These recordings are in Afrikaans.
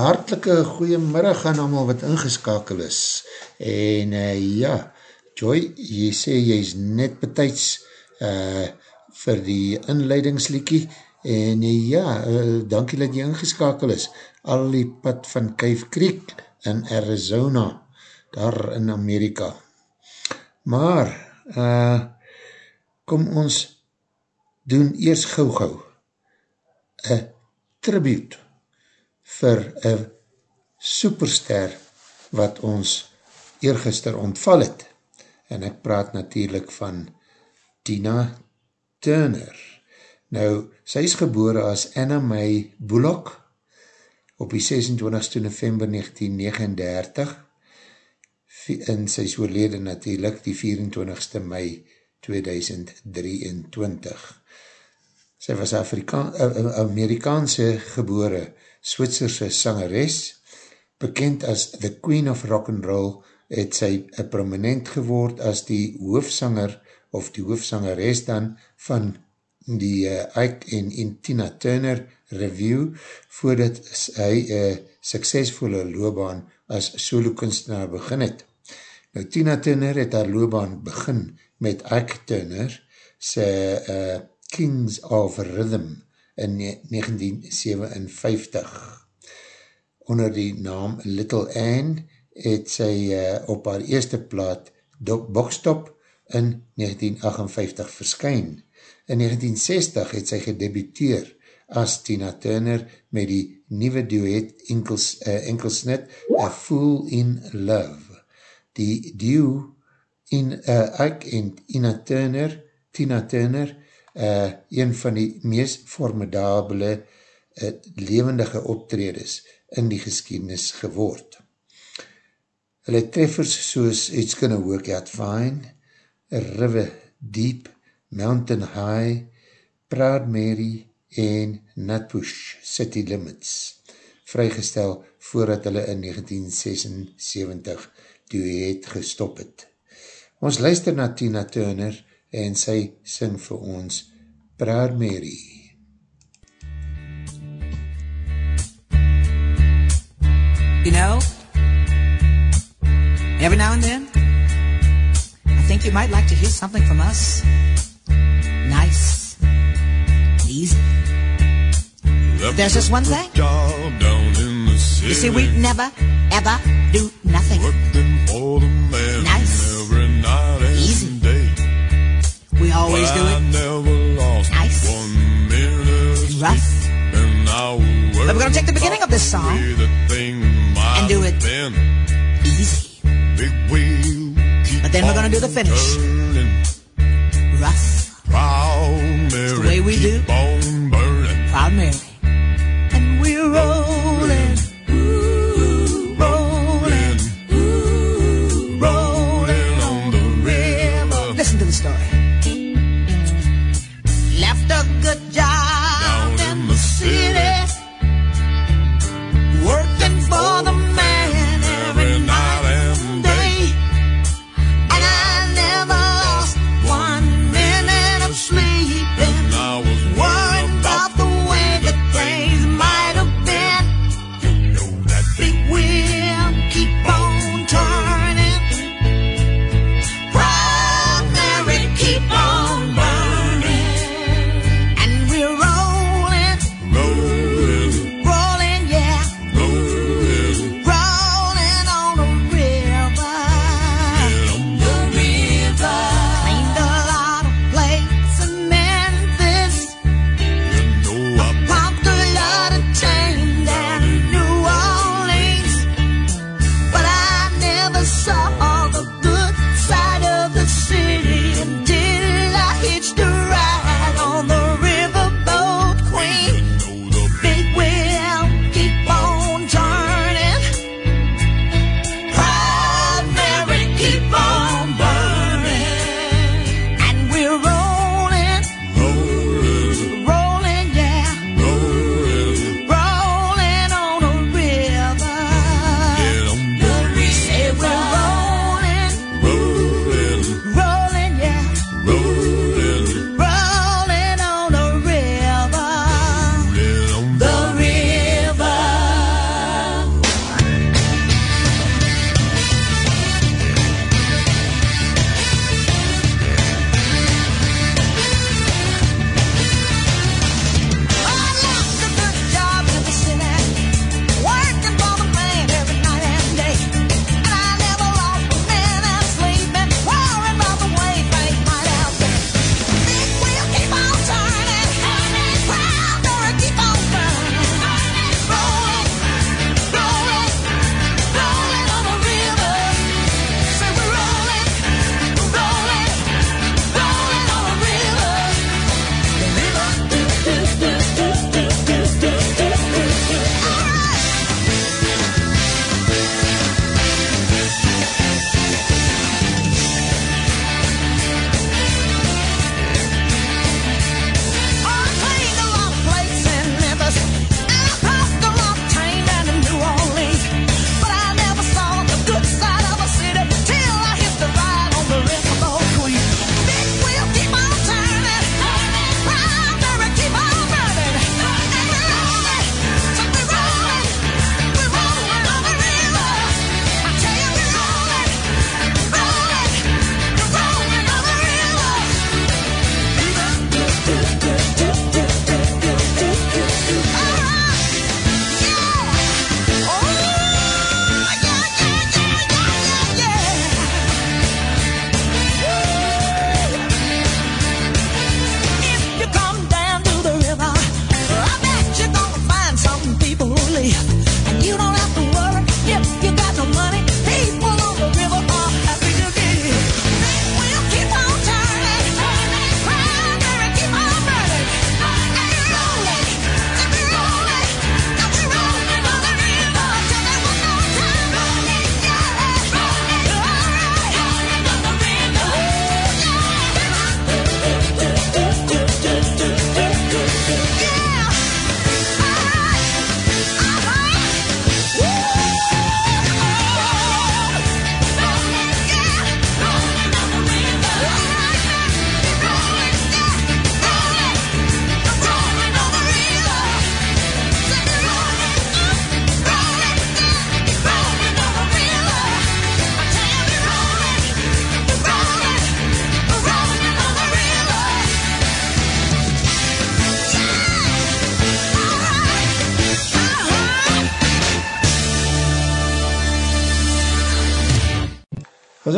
Gehartelike goeiemiddag aan allemaal wat ingeskakel is. En uh, ja, Joy, jy sê jy is net betijds uh, vir die inleidingsliekie en uh, ja, uh, dankie dat jy ingeskakel is. Al die pad van Cave Creek in Arizona, daar in Amerika. Maar, uh, kom ons doen eers gauw gauw een tribute vir een superster wat ons eergister ontval het. En ek praat natuurlijk van Tina Turner. Nou, sy is gebore as Anna May Bullock op die 26 november 1939 en sy is oorlede natuurlijk die 24ste mei 2023. Sy was Afrika Amerikaanse gebore Switserse sangeres, bekend as The Queen of Rock and Roll, het sy prominent geword as die hoofsanger of die hoofsangeres dan van die uh, Ike en, en Tina Turner review voordat een uh, suksesvolle loopbaan as solo kunstenaar begin het. Nou Tina Turner het haar loopbaan begin met Ike Turner sy uh, Kings of Rhythm in 1957. Onder die naam Little Anne het sy uh, op haar eerste plaat Boxstop in 1958 verskyn. In 1960 het sy gedebuteer as Tina Turner met die nieuwe duet enkels, uh, enkelsnit A Fool in Love. Die duo in uh, ek en Tina Turner, Tina Turner, uh, een van die meest formidabele uh, levendige optredes in die geschiedenis geword. Hulle treffers soos It's Gonna Work Out Fine, River Deep, Mountain High, Proud Mary en Nutbush City Limits, vrygestel voordat hulle in 1976 duet gestop het. Ons luister na Tina Turner en sy sing vir ons Proud Mary. You know, every now and then, I think you might like to hear something from us. Nice, easy. There's just one thing. You see, we never, ever do nothing. We always do it nice, rough. But we're going to take the beginning of this song and do it easy. But then we're going to do the finish. Rough. It's the way we do.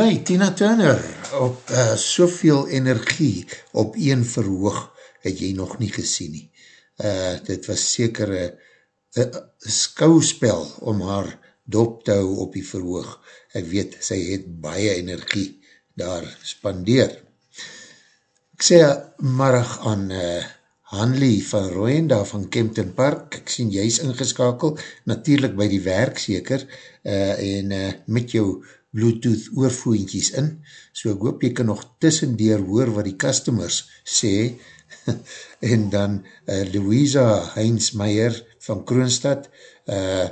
Hy, Tina Turner, op uh, soveel energie op een verhoog, het jy nog nie gesien nie. Uh, dit was seker een skouspel om haar dop te hou op die verhoog. Ek weet, sy het baie energie daar spandeer. Ek sê marag aan uh, Hanley van Rooyen daar van Kempton Park, ek sien jy is ingeskakel, natuurlijk by die werk seker, uh, en uh, met jou bluetooth oorvoentjies in, so ek hoop jy kan nog tussendeer hoor wat die customers sê, en dan uh, Louisa Heinzmeier van Kroonstad, uh,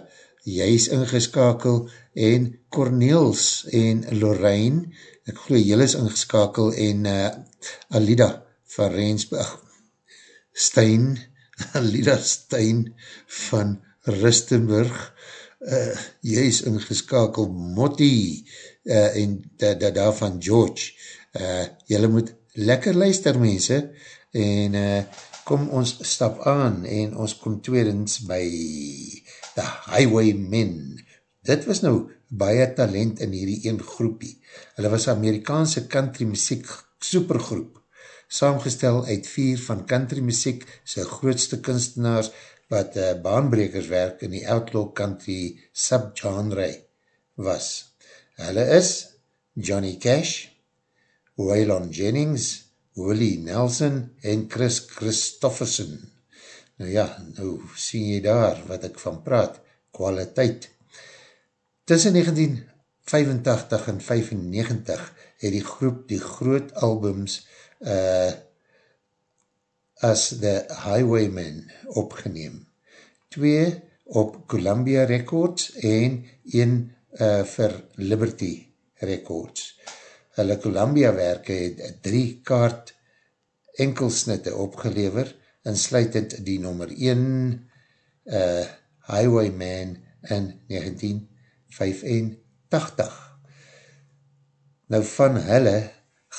jy is ingeskakel, en Cornels en Lorraine, ek geloof jy is ingeskakel, en uh, Alida van Rensburg, Stein, Alida Stein van Rustenburg, uh, jy is ingeskakel, Motti, uh, en da, da, da van George, uh, jylle moet lekker luister mense, en uh, kom ons stap aan, en ons kom tweedens by The Highwaymen, dit was nou baie talent in hierdie een groepie, hulle was Amerikaanse country muziek supergroep, saamgestel uit vier van country muziek sy grootste kunstenaars wat uh, baanbrekers werk in die outlaw country subgenre was. Hulle is Johnny Cash, Waylon Jennings, Willie Nelson en Chris Christofferson. Nou ja, nou sien jy daar wat ek van praat, kwaliteit. Tussen 1985 en 1995 het die groep die groot albums uh, as The Highwayman opgeneem. Twee op Columbia Records en een uh, vir Liberty Records. Hulle Columbia werke het drie kaart enkelsnitte opgelever en sluitend die nummer 1 uh, Highwayman in 1985. Nou van hulle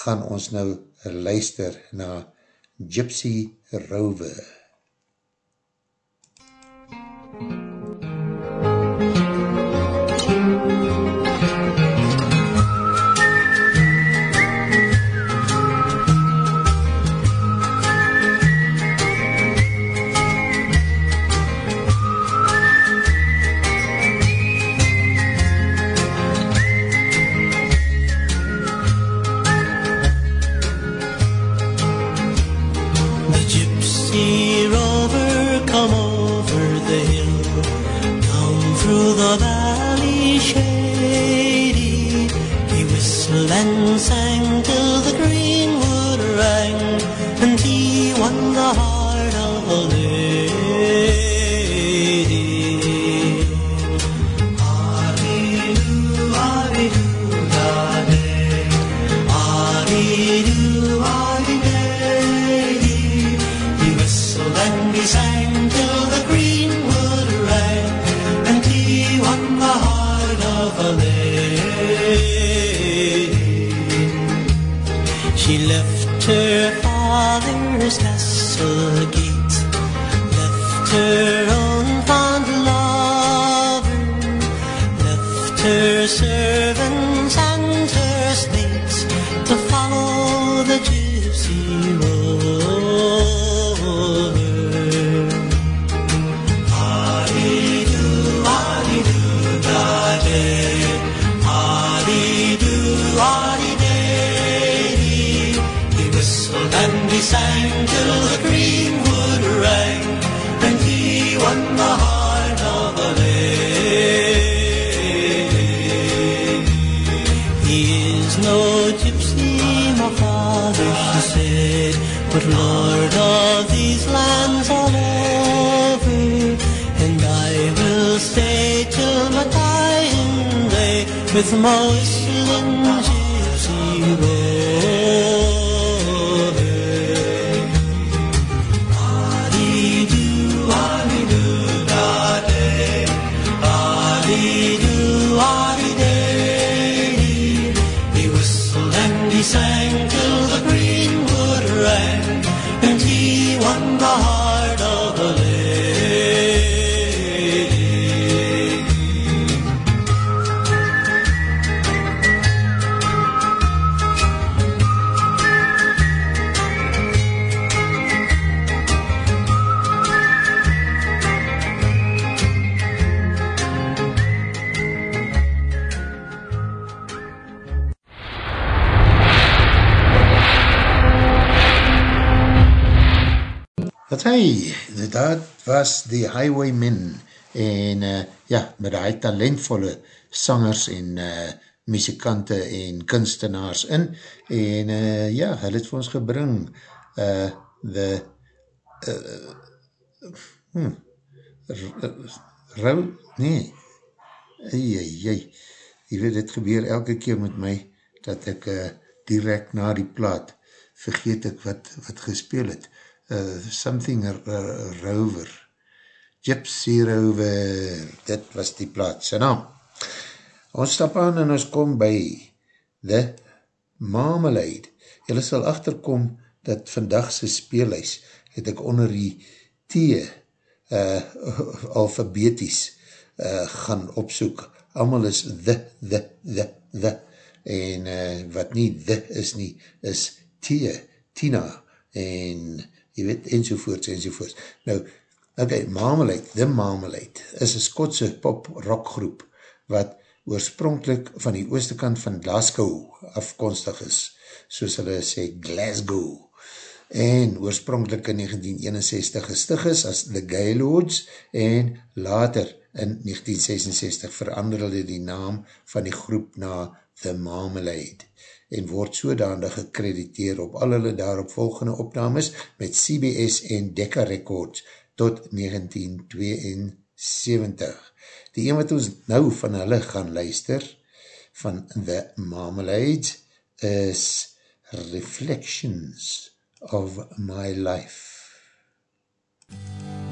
gaan ons nou luister na Gypsy Rover. With my Hy, dat was die Highwaymen en uh, ja, met die talentvolle sangers en uh, muzikante en kunstenaars in en uh, ja, hy het vir ons gebring uh, the uh, hmm, rou, nee jy, jy, jy weet, dit gebeur elke keer met my dat ek uh, direct na die plaat vergeet ek wat, wat gespeel het uh, Something Rover Gypsy Rover dit was die plaat, sy naam Ons stap aan en ons kom by The Marmalade. Julle sal achterkom dat vandagse speelhuis het ek onder die T uh, alfabeties uh, gaan opsoek. Amal is The, The, The, The. En uh, wat nie The is nie, is T, Tina, en jy weet, enzovoorts, enzovoorts. Nou, ok, Marmalade, The Marmalade, is een Skotse pop-rock groep, wat oorspronkelijk van die ooste kant van Glasgow afkomstig is, soos hulle sê Glasgow, en oorspronkelijk in 1961 gestig is as The Gaylords, en later in 1966 verander hulle die naam van die groep na The Marmalade, en word sodanig gekrediteer op al hulle daarop volgende opnames met CBS en Decca Records tot 1972. Die een wat ons nou van hulle gaan luister, van The Marmalade, is Reflections of My Life. of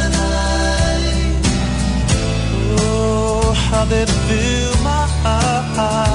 life. how they fill my eyes.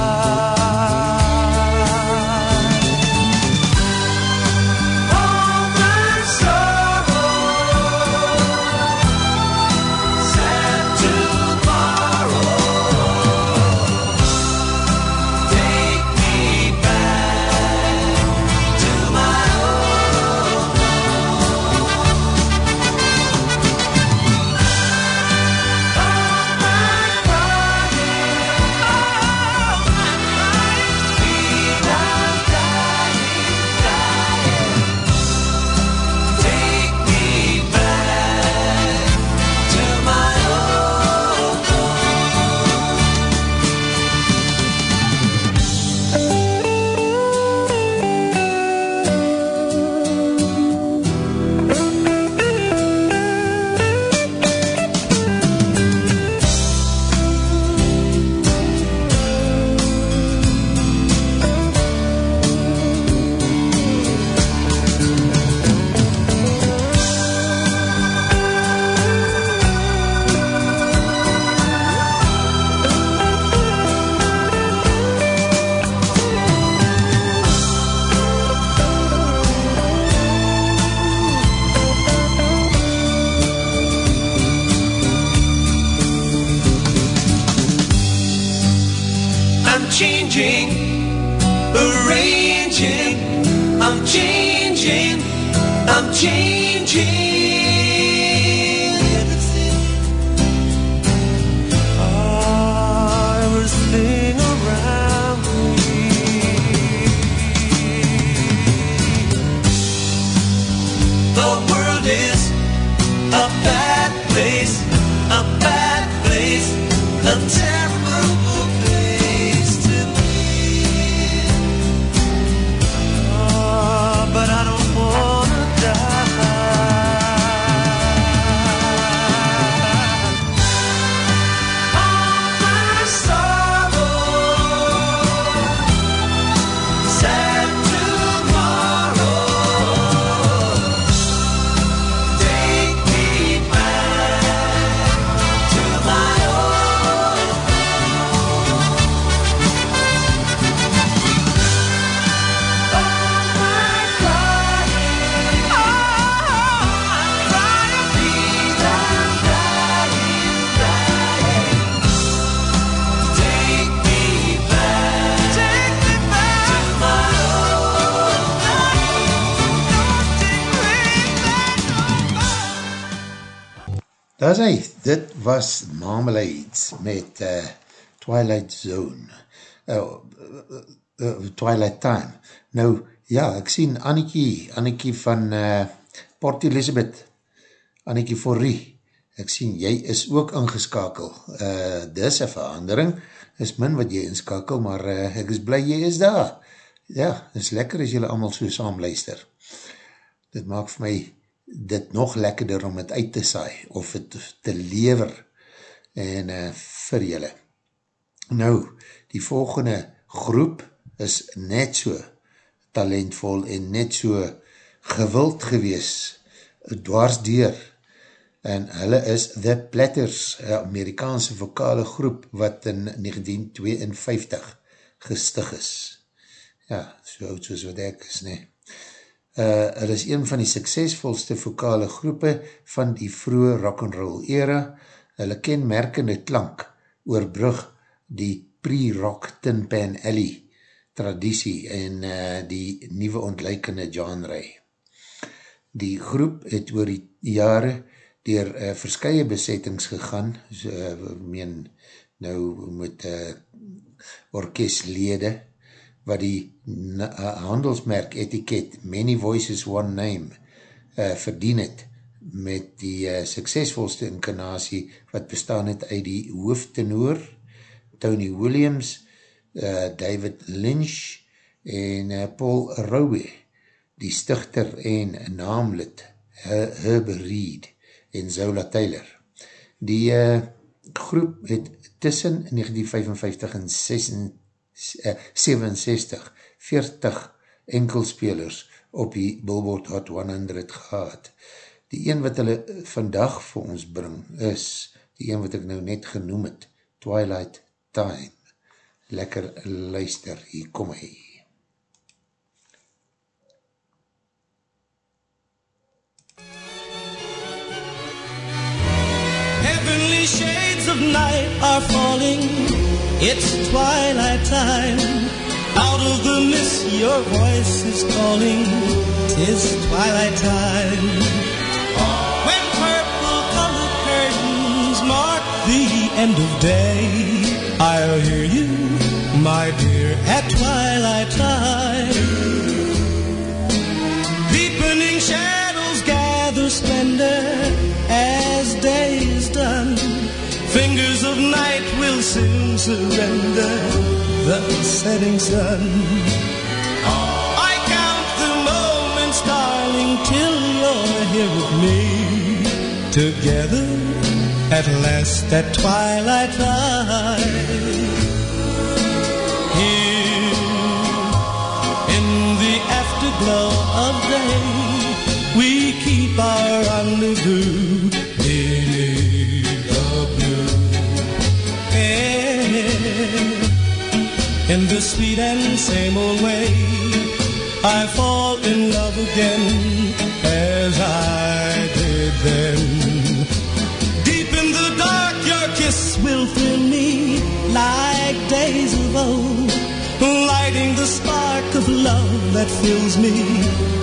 Twilight Zone, uh, uh, uh, Twilight Time. Nou, ja, ek sien Annikie, Annikie van uh, Port Elizabeth, Annikie Forrie, ek sien, jy is ook ingeskakel. Uh, dis een verandering, is min wat jy inskakel, maar uh, ek is blij jy is daar. Ja, is lekker as jylle allemaal so saam luister. Dit maak vir my dit nog lekkerder om het uit te saai, of het te lever, en uh, vir julle. Nou, die volgende groep is net so talentvol en net so gewild gewees, dwars deur, en hulle is The Platters, Amerikaanse vokale groep, wat in 1952 gestig is. Ja, so oud soos wat ek is, nee. Uh, het is een van die suksesvolste vokale groepe van die vroege rock'n'roll era. Hulle kenmerkende klank oorbrug die pre-rock Tin Pan Alley traditie en uh, die nieuwe ontluikende genre. Die groep het oor die jare dier uh, verskye besettings gegaan, so, uh, meen nou met uh, orkestlede, wat die uh, handelsmerk etiket Many Voices One Name uh, verdien het met die uh, suksesvolste inkarnasie wat bestaan het uit die hoofdtenoor Tony Williams, uh, David Lynch en uh, Paul Rowe, die stichter en naamlid Herb Reed en Zola Taylor. Die uh, groep het tussen 1955 en 66 67, 40 enkelspelers op die Billboard Hot 100 gehad. Die een wat hulle vandag vir ons bring is die een wat ek nou net genoem het, Twilight Time. Lekker luister, hier kom hy. Heavenly shades of night are falling It's twilight time. Out of the mist, your voice is calling. Tis twilight time. When purple colored curtains mark the end of day, I'll hear you, my dear, at twilight time. Deepening shadows gather splendor as day is done Fingers of night will soon surrender the setting sun. I count the moments, darling, till you're here with me. Together at last at twilight time. Here in the afterglow of day, we keep our rendezvous In the sweet and same old way, I fall in love again as I did then. Days of old, lighting the spark of love that fills me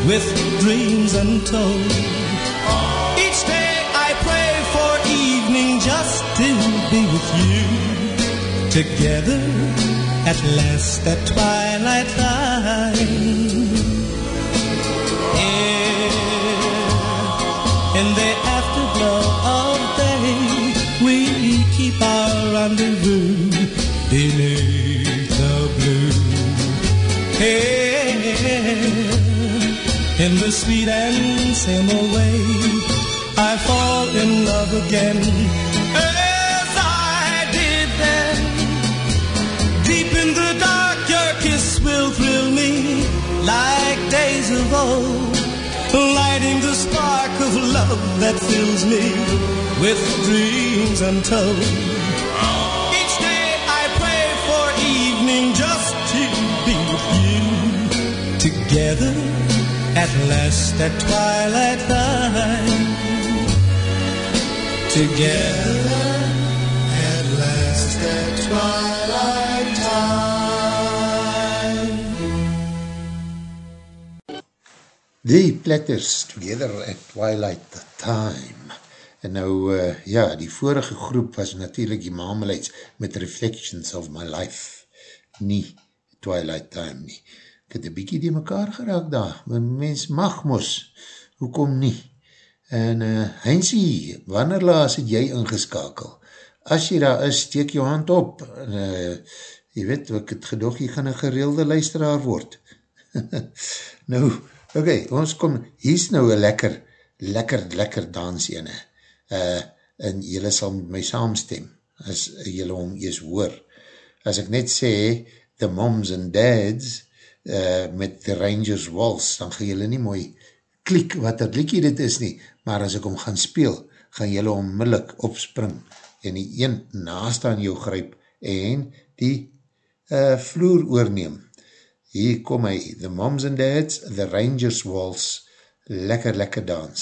with dreams untold. Each day I pray for evening just to be with you together at last at twilight time. in the afterglow of day, we keep our rendezvous. In the sweet and same way, I fall in love again as I did then. Deep in the dark, your kiss will thrill me like days of old, lighting the spark of love that fills me with dreams untold. Together at last at twilight time. Together at last at twilight time. The Platters Together at Twilight Time En nou, uh, ja, die vorige groep was natuurlijk die Marmalades met Reflections of My Life. Nie Twilight Time nie. Ek het een bykie die mekaar geraak daar. Mens mag mos. Hoekom nie? En uh, Heinzie, wanneer laas het jy ingeskakel? As jy daar is, steek jou hand op. En, uh, jy weet, ek het gedoog, jy gaan een gereelde luisteraar word. nou, okay, ons kom, hier is nou een lekker, lekker, lekker dans ene uh, en jylle sal met my saamstem, as jylle hom ees hoor. As ek net sê, the moms and dads, uh, met the Rangers Waltz, dan gaan jylle nie mooi klik wat dat liekie dit is nie, maar as ek hom gaan speel, gaan jylle onmiddellik opspring, en die een naast aan jou gryp, en die uh, vloer oorneem. Hier kom hy, the moms and dads, the Rangers Waltz, lekker, lekker dans.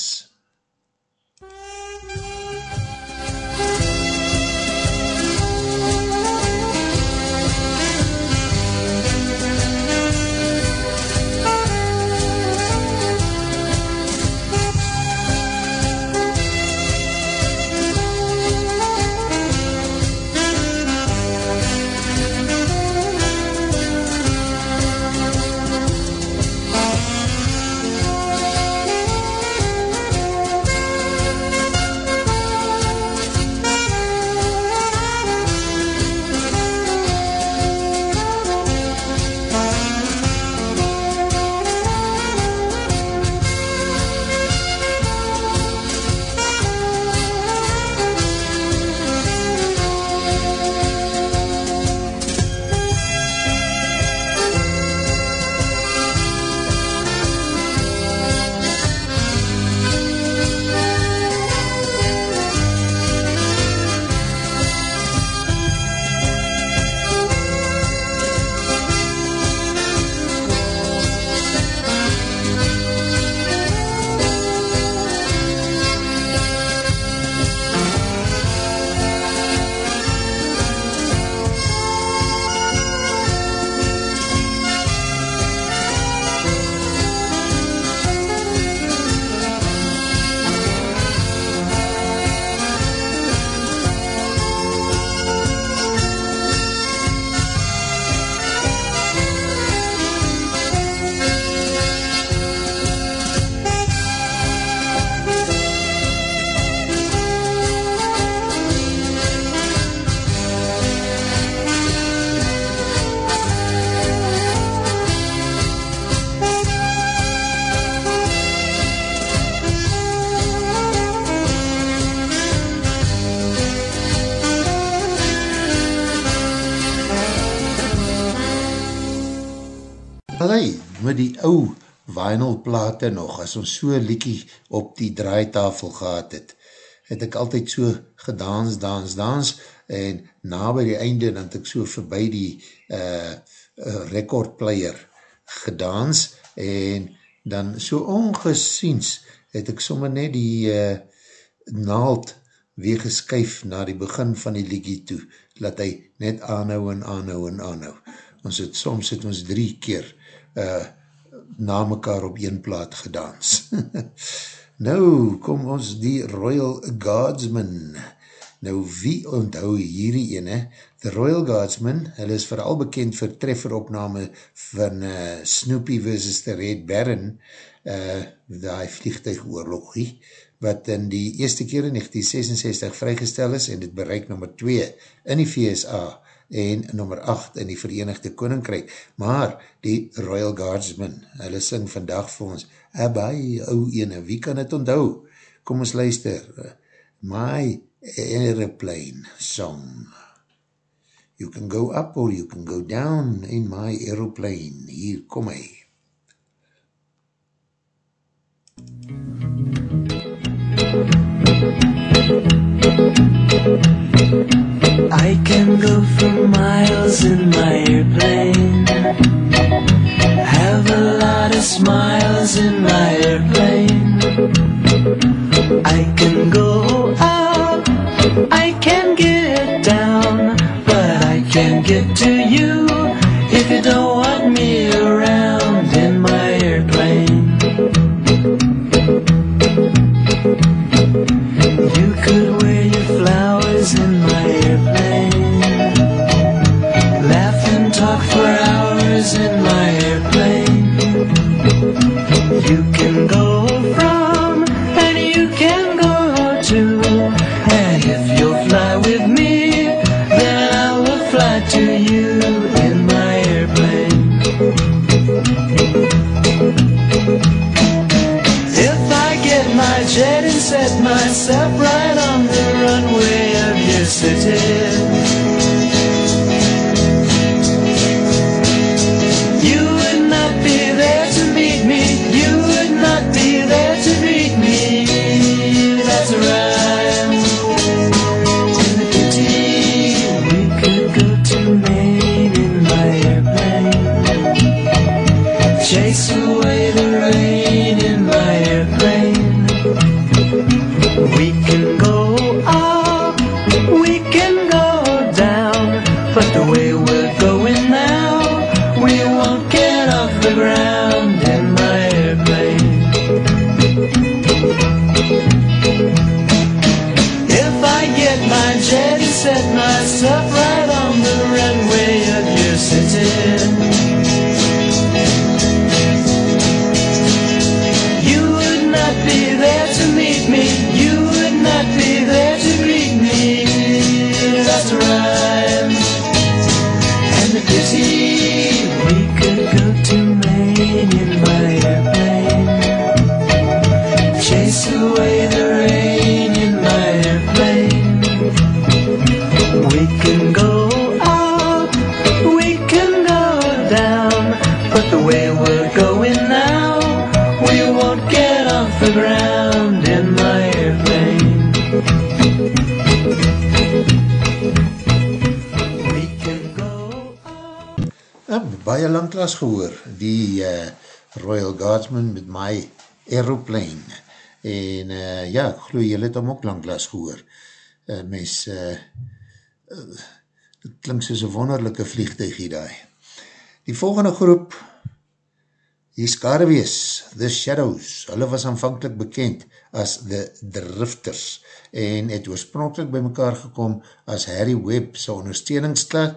Ou vinylplate nog, as ons so liekie op die draaitafel gehad het, het ek altyd so gedans, dans, dans, en na by die einde, dan het ek so voorbij die uh, recordplayer gedans, en dan so ongesiens, het ek sommer net die uh, naald weer geskyf na die begin van die liekie toe, laat hy net aanhou en aanhou en aanhou. Ons het, soms het ons drie keer uh, na mekaar op een plaat gedans. nou, kom ons die Royal Guardsman. Nou, wie onthou hierdie ene? The Royal Guardsman, hulle is vooral bekend vir trefferopname van uh, Snoopy vs. The Red Baron, uh, die vliegtuigoorlogie, wat in die eerste keer in 1966 vrygestel is en het bereik nummer 2 in die VSA en nummer 8 in die Verenigde Koninkryk. Maar die Royal Guardsmen, hulle sing vandag vir ons, Abai, ou ene, wie kan het onthou? Kom ons luister, My Aeroplane Song. You can go up or you can go down in my aeroplane. Hier kom hy. MUZIEK I can go for miles in my airplane. Have a lot of smiles in my airplane. I can go up, I can get langklaas gehoor, die uh, Royal Guardsman met my aeroplane. En uh, ja, ek geloof jy het hom ook langklaas gehoor. Uh, mens, uh, uh, klink soos een wonderlijke vliegtuig hier daar. Die volgende groep, die Skarwees, The Shadows, hulle was aanvankelijk bekend as The Drifters en het oorspronkelijk by mekaar gekom as Harry Webb sy ondersteuningsklaar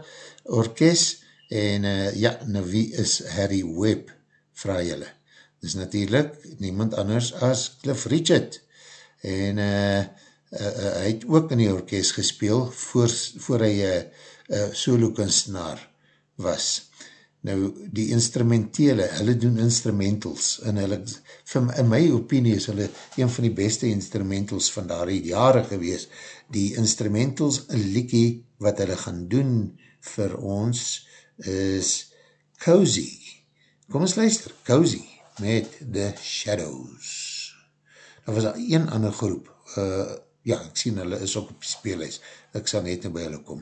orkest en uh, ja, nou wie is Harry Webb, vraag julle. Dis natuurlijk niemand anders as Cliff Richard, en uh, uh, uh, hy het ook in die orkest gespeel, voor, voor hy uh, uh, solo kunstenaar was. Nou, die instrumentele, hulle doen instrumentals, en hulle, in my opinie is hulle een van die beste instrumentals van daar die jare gewees. Die instrumentals, een liekie wat hulle gaan doen vir ons, is Cozy. Kom ons luister, Cozy met The Shadows. Daar was daar een ander groep, uh, ja, ek sien hulle is ook op die speelhuis, ek sal net nou by hulle kom.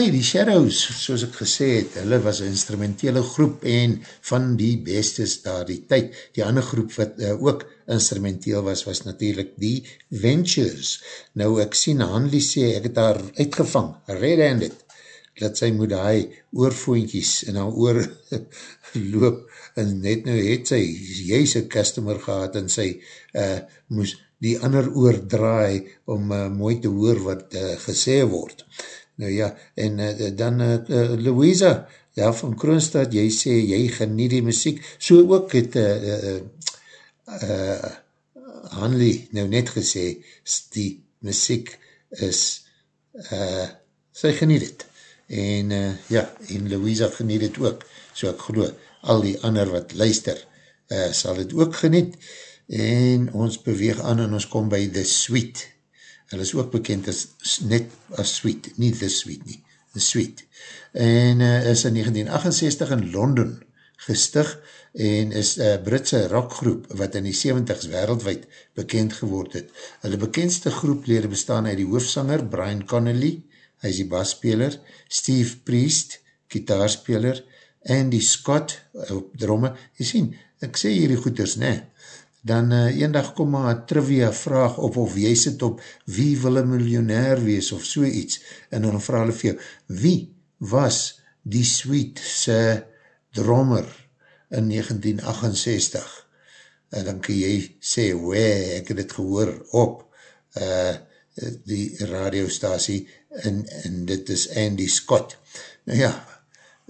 Hy die Shadows, soos ek gesê het, hulle was een instrumentele groep en van die bestes daar die tyd. Die ander groep wat uh, ook instrumenteel was, was natuurlijk die Ventures. Nou ek sien Hanlie sê, ek het daar uitgevang, red-handed, dat sy moet die oorvoentjies in haar oor loop en net nou het sy juist een customer gehad en sy uh, moes die ander oor draai om uh, mooi te hoor wat uh, gesê word. Nou ja, en uh, dan uh, uh, Louisa, ja, van Kroonstad, jy sê, jy geniet die muziek, so ook het uh, uh, uh, Hanley nou net gesê, die muziek is, uh, sy geniet het, en uh, ja, en Louisa geniet het ook, so ek geloof, al die ander wat luister, uh, sal het ook geniet, en ons beweeg aan en ons kom by The Sweet, Hulle is ook bekend as net as Sweet, nie The Sweet nie, The Sweet. En uh, is in 1968 in Londen gestig en is een Britse rockgroep wat in die 70s wereldwijd bekend geword het. Hulle bekendste groeplede bestaan uit die hoofsanger Brian Connolly, hy is die basspeler, Steve Priest, kitaarspeler, Andy Scott op dromme. Jy sien, ek sê hierdie goeders, ne, dan uh, een dag kom maar een trivia vraag op of jy sit op wie wil een miljonair wees of so iets en dan vraag hulle vir jou, wie was die sweet se drommer in 1968 en dan kan jy sê, wee, ek het het gehoor op uh, die radiostasie en, en dit is Andy Scott. Nou ja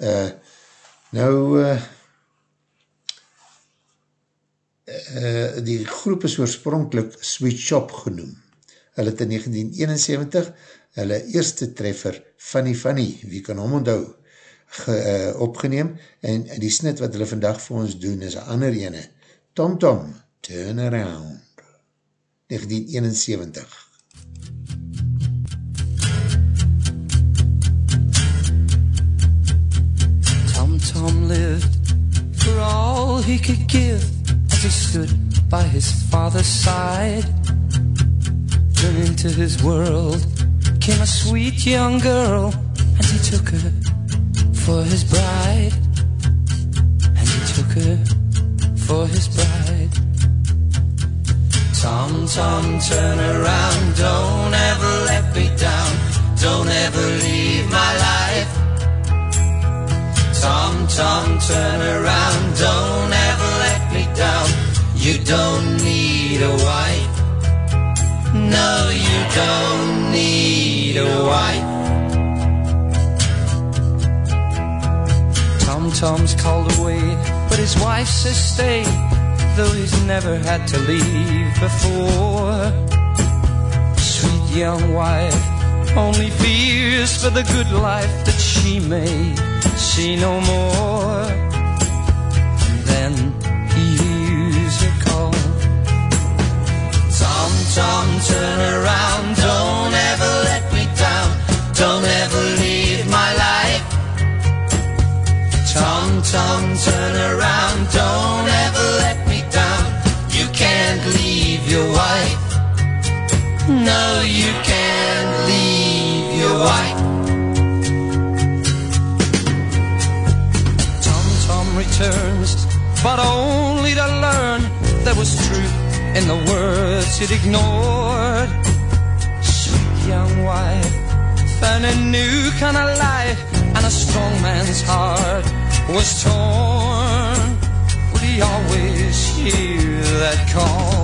uh, nou uh, uh, die groep is oorspronkelijk Sweet Shop genoem. Hulle het in 1971 hulle eerste treffer Funny Funny, wie kan hom onthou, ge, uh, opgeneem en die snit wat hulle vandag vir ons doen is een ander ene. Tom Tom, Turn Around, 1971. Tom Tom lived for all he could give as he stood by his father's side. Then into his world came a sweet young girl, and he took her for his bride. And he took her for his bride. Tom, Tom, turn around, don't ever let me down, don't ever leave my life. Tom, Tom, turn around, don't down. You don't need a wife. No, you don't need a wife. Tom, Tom's called away, but his wife says stay, though he's never had to leave before. Sweet young wife only fears for the good life that she may see no more. And then Tom, turn around, don't ever let me down, don't ever leave my life. Tom, Tom, turn around, don't ever let me down. You can't leave your wife. No, you can't leave your wife. Tom Tom returns, but only to learn there was truth in the words he'd ignored. Sweet young wife found a new kind of life, and a strong man's heart was torn. Would he always hear that call?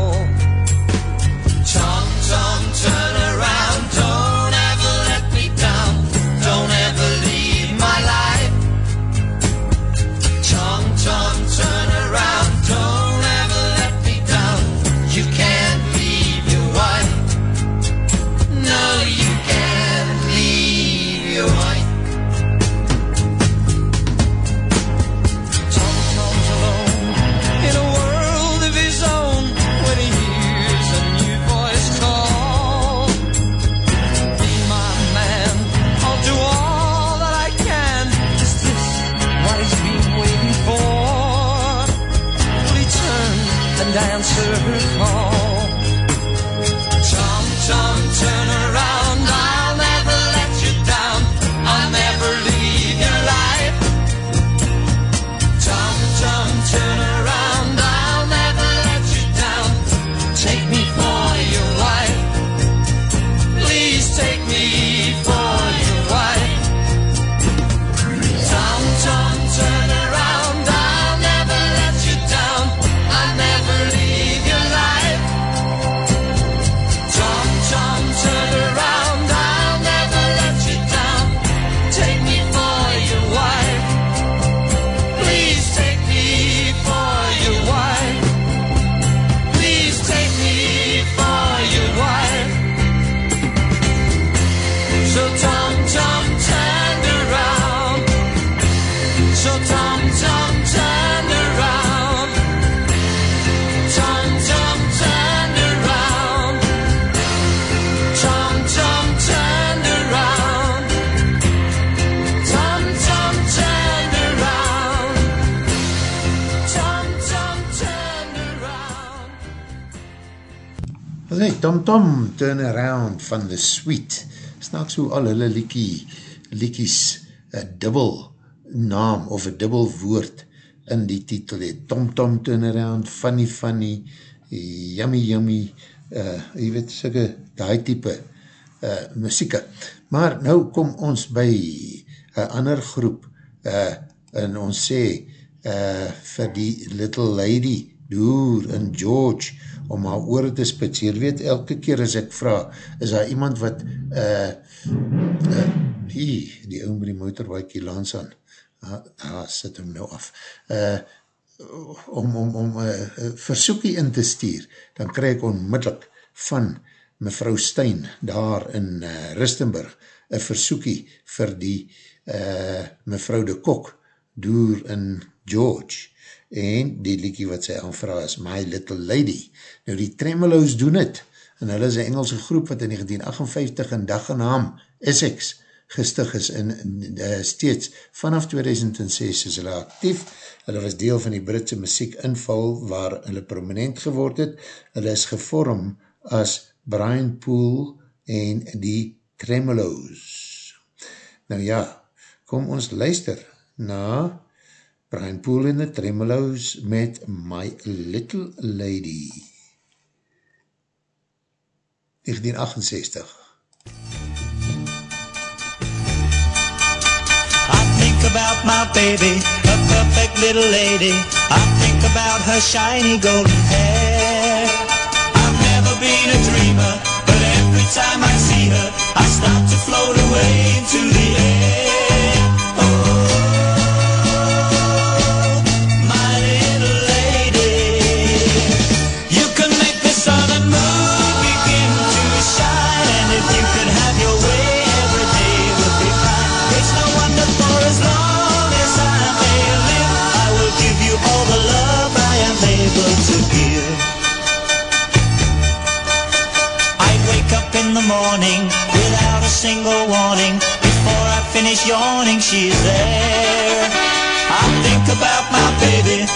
Sweet. Snaak so al hulle liekie, liekies, een dubbel naam of een dubbel woord in die titel het. Tom Tom, Turn Around, Funny Funny, Yummy Yummy, uh, jy weet, sikke, die type uh, muzieke. Maar nou kom ons by een ander groep uh, en ons sê uh, vir die Little Lady, Doer en George, om haar oor te spits. Hier weet, elke keer as ek vraag, is daar iemand wat uh, uh, die, die oom met die motorbike lans aan, ah, ah, sit hem nou af, uh, om, om, om uh, versoekie in te stuur, dan krijg ek onmiddellik van mevrou Stein daar in uh, Ristenburg, een versoekie vir die uh, mevrou de Kok, Doer in George, en die liekie wat sy aanvraag is My Little Lady. Nou die Tremeloos doen het, en hulle is een Engelse groep wat in 1958 in dag en naam Essex gestig is en uh, steeds vanaf 2006 is hulle actief. Hulle was deel van die Britse muziek inval waar hulle prominent geword het. Hulle is gevorm as Brian Poole en die Tremeloos. Nou ja, kom ons luister na Brian Poole in the Tremolos met My Little Lady. 1968 I think about my baby, a perfect little lady. I think about her shiny golden hair. I've never been a dreamer, but every time I see her, I start to float away yawning, she's there. I think about my baby,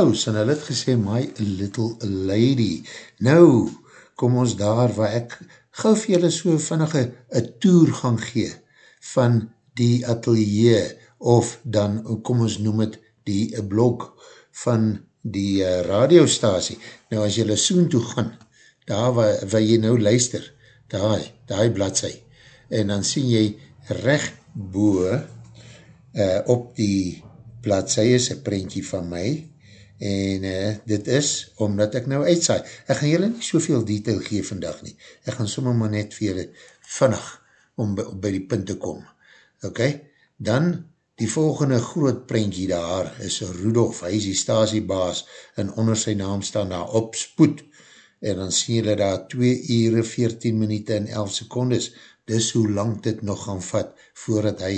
Tremolos en hulle het gesê My Little Lady. Nou, kom ons daar waar ek gauw vir julle so vannige een tour gaan gee van die atelier of dan, kom ons noem het, die blog van die uh, radiostasie. Nou as julle soen toe gaan, daar waar, waar jy nou luister, daar, daar bladzij, en dan sien jy recht boe uh, op die bladzij is een prentje van my, en uh, dit is omdat ek nou uitsaai. Ek gaan julle nie soveel detail gee vandag nie. Ek gaan sommer maar net vir julle vinnig om by, by die punt te kom. Ok, dan die volgende groot prentjie daar is Rudolf, hy is die stasiebaas en onder sy naam staan daar op spoed en dan sien julle daar 2 ure, 14 minuut en 11 secondes, dis hoe lang dit nog gaan vat, voordat hy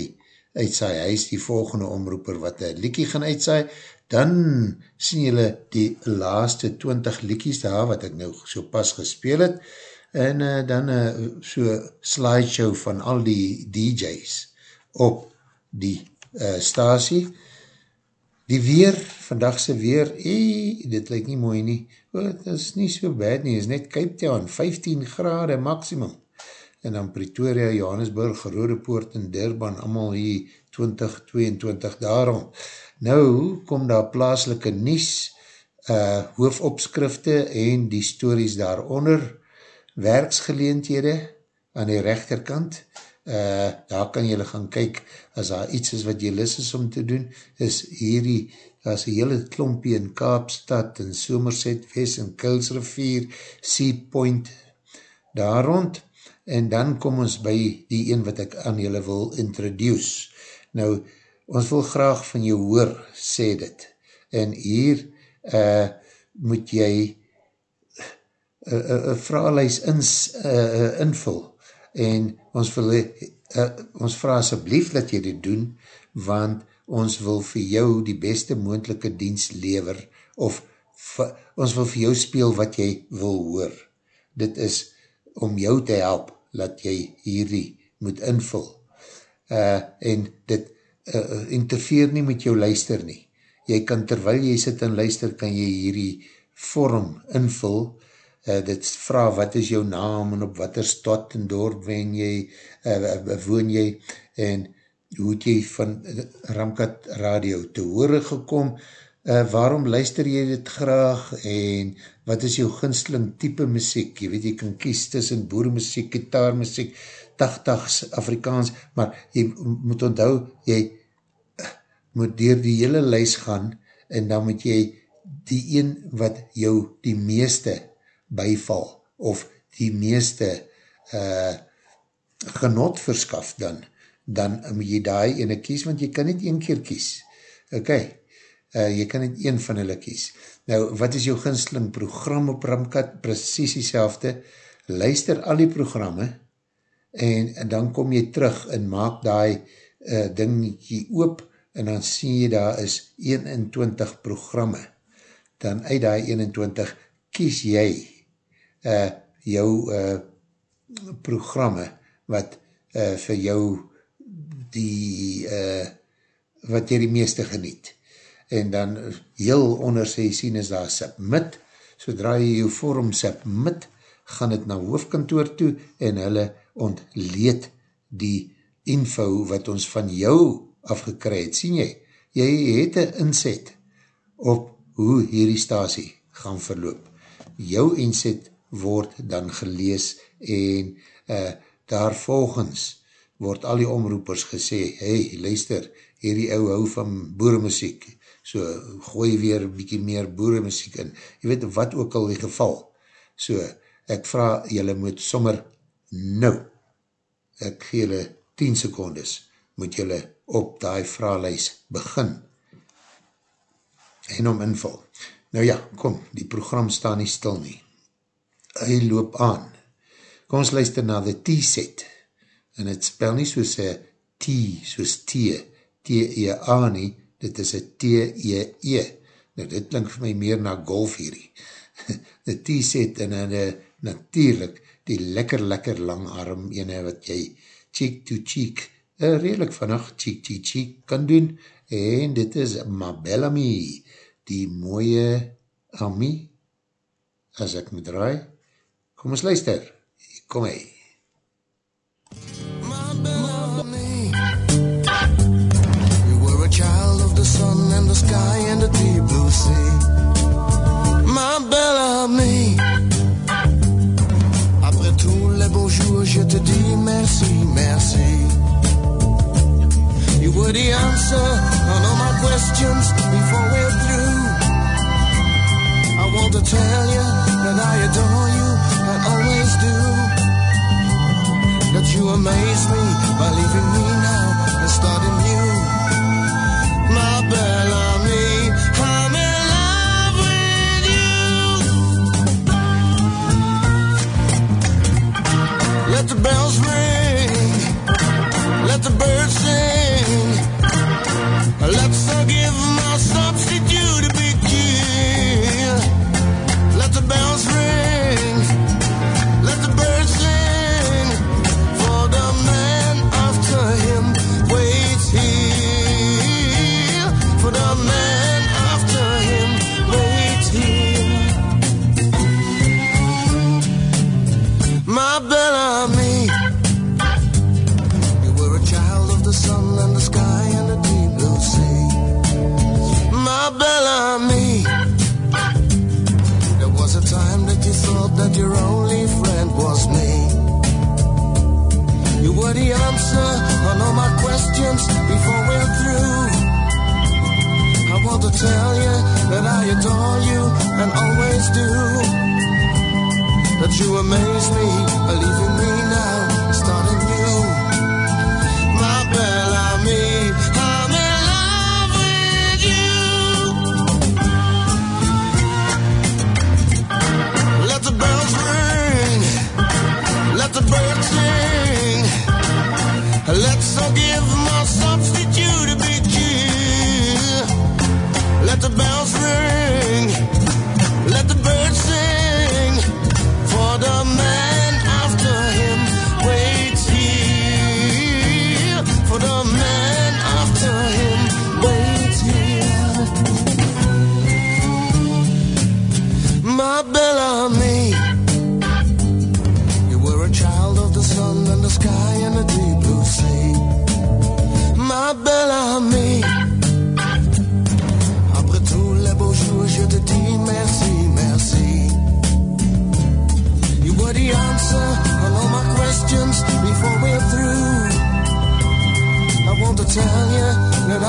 uitsaai, hy is die volgende omroeper wat een liekie gaan uitsaai, dan sien julle die laaste 20 liekies daar, wat ek nou so pas gespeel het, en uh, dan uh, so slideshow van al die DJ's op die uh, stasie, Die weer, vandagse weer, ee, dit lyk nie mooi nie, oh, het is nie so bad nie, is net Cape Town, 15 grade maximum, en dan Pretoria, Johannesburg, Rodepoort en Durban, allemaal hier 20, 22 daarom. Nou, kom daar plaaslike nies, uh, hoofopskrifte en die stories daaronder, werksgeleendhede aan die rechterkant, uh, daar kan jylle gaan kyk, as daar iets is wat jy lis is om te doen, is hierdie, daar is een hele klompie in Kaapstad, in Somerset, West en Kilsrivier, Sea Point, daar rond, en dan kom ons by die een wat ek aan jylle wil introduce. Nou, ons wil graag van jou hoor, sê dit, en hier uh, moet jy een uh, uh, uh, vraaglijs ins, uh, invul, en ons wil, uh, ons vraag asjeblief dat jy dit doen, want ons wil vir jou die beste moendelike dienst lever, of ons wil vir jou speel wat jy wil hoor. Dit is om jou te help, dat jy hierdie moet invul. Uh, en dit uh, interfeer nie met jou luister nie. Jy kan, terwyl jy sit en luister, kan jy hierdie vorm invul, uh, dit vraag wat is jou naam en op wat er stad en dorp wen jy, uh, woon jy? En hoe het jy van Ramkat Radio te hore gekom, uh, waarom luister jy dit graag? En wat is jou ginsling type muziek, jy weet jy kan kies tussen boermuziek, gitaarmuziek, 80s Afrikaans, maar jy moet onthou, jy moet dier die hele lys gaan en dan moet jy die een wat jou die meeste byval of die meeste uh, genot verskaf dan, dan moet jy daai ene kies, want jy kan niet een keer kies. Ok, uh, jy kan niet een van hulle kies. Nou, wat is jou ginsling program op Ramkat? Precies die selfde. Luister al die programme en, en dan kom jy terug en maak daai uh, dingetje oop en dan sien jy daar is 21 programme. Dan uit daai 21 kies jy uh, jou uh, programme wat uh, vir jou die uh, wat jy die meeste geniet. En dan heel onder sê sien is daar submit, sodra jy jou vorm submit, gaan het na hoofdkantoor toe en hulle ontleed die info wat ons van jou afgekry het. Sien jy, jy het een inzet op hoe hierdie stasie gaan verloop. Jou inzet word dan gelees en uh, daar volgens word al die omroepers gesê, hey, luister, hierdie ou hou van boeremuziek, so gooi weer bykie meer boeremuziek in, jy weet wat ook al die geval, so ek vraag, jylle moet sommer nou, ek gee jylle 10 secondes, moet jylle op die vraaglijs begin, en om invul. Nou ja, kom, die program staan nie stil nie hy loop aan. Kom ons luister na the T-set, en het spel nie soos a T, soos T, T-E-A nie, dit is a T-E-E. -E. Nou dit klink vir my meer na golf hierdie. the T-set en dan uh, natuurlijk die lekker lekker lang arm ene wat jy cheek to cheek, uh, redelijk vannacht cheek to cheek kan doen, en dit is Mabellamy, die mooie Ami, as ek moet draai, Kom ons luister. Kom hy. You were a child of the sun and the sky and the deep blue sea. Jours, je te dis merci, merci. You were the answer on all my questions before we're through. I want to tell you that I adore you I always do. That you amaze me by leaving me now and starting new. My Bellamy, bells ring. And always do. That you amaze me, leaving me now,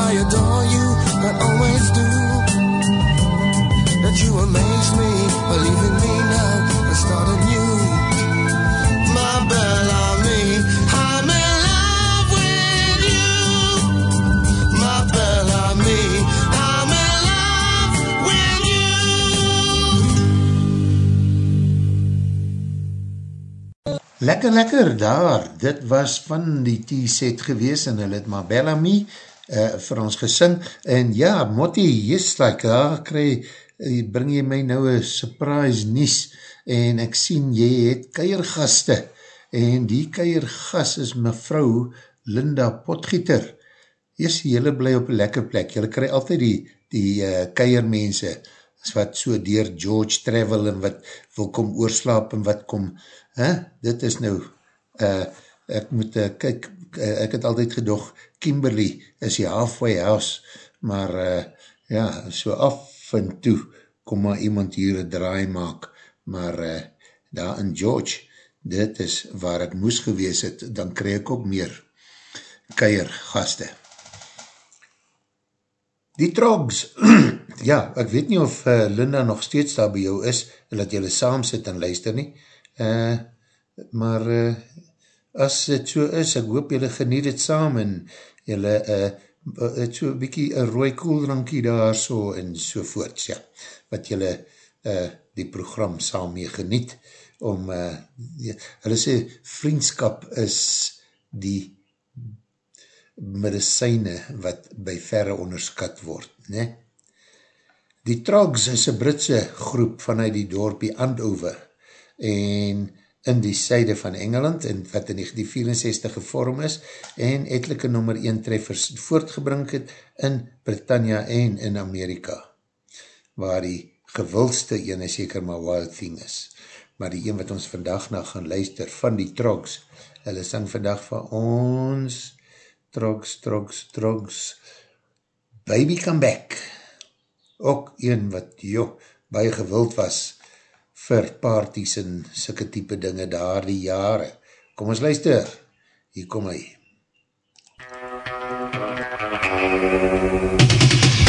I adore you and always do. That you amaze me, believing me now and start anew. My Bellamy, I'm in love with you. My Bellamy, I'm in love with you. Lekker, lekker, daar, dit was van die T-set gewees en hulle het maar Bellamy uh, vir ons gesing en ja, Motti, just like, kry, uh, bring jy my nou een surprise nies. En ek sien jy het keiergaste. En die keiergast is mevrou Linda Potgieter. Eers, jylle bly op een lekker plek, jylle kry altyd die, die uh, keiermense, wat so dier George travel en wat wil kom oorslaap en wat kom, huh? dit is nou, uh, ek moet uh, kyk, uh, ek het altyd gedog, Kimberley is die halfway house, maar uh, ja, so af en toe, kom maar iemand hier een draai maak, maar uh, daar in George, dit is waar ek moes gewees het, dan krijg ek ook meer keier gaste. Die Trogs, ja, ek weet nie of uh, Linda nog steeds daar by jou is, en dat jylle saam sit en luister nie, uh, maar uh, as het so is, ek hoop jylle geniet het saam, en jylle uh, het so bykie een rooi koeldrankie daar so, en so voorts, ja, wat jylle uh, die program saam mee geniet, om, uh, die, hulle sê, vriendskap is die medicijne wat by verre onderskat word. Ne? Die Trogs is een Britse groep vanuit die dorpie Andover en in die syde van Engeland en wat in 1964 gevorm is en etelike nummer 1 treffers voortgebring het in Britannia en in Amerika waar die gewildste ene seker maar Wild Thing is. Maar die een wat ons vandag na gaan luister van die Trogs, hulle sang vandag van ons Trogs, Trogs, Trogs, Baby Come Back. Ook een wat, joh, baie gewild was vir parties en sikke type dinge daar die jare. Kom ons luister, hier kom hy. Baby,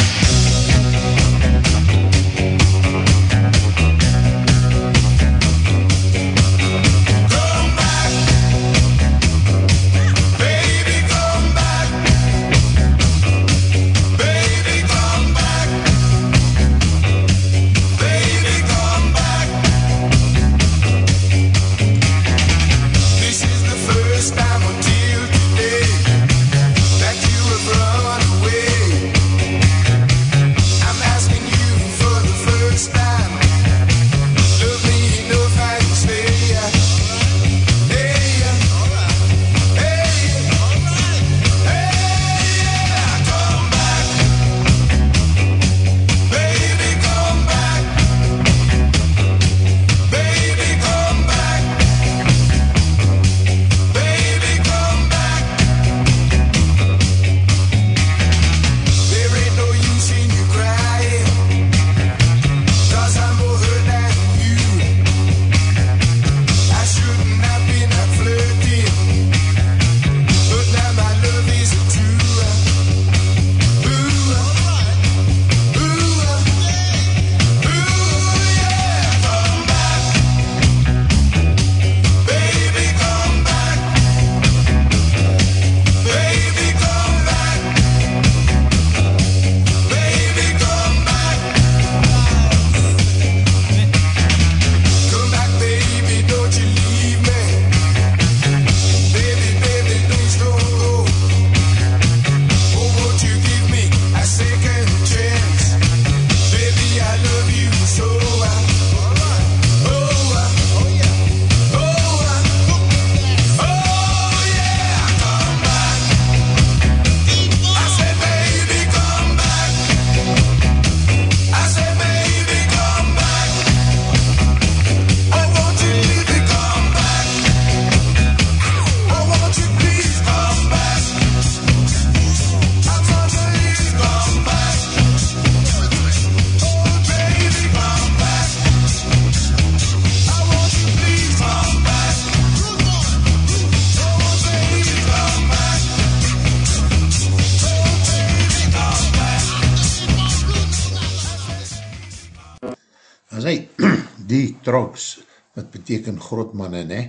trogs, wat beteken grotmanne, ne?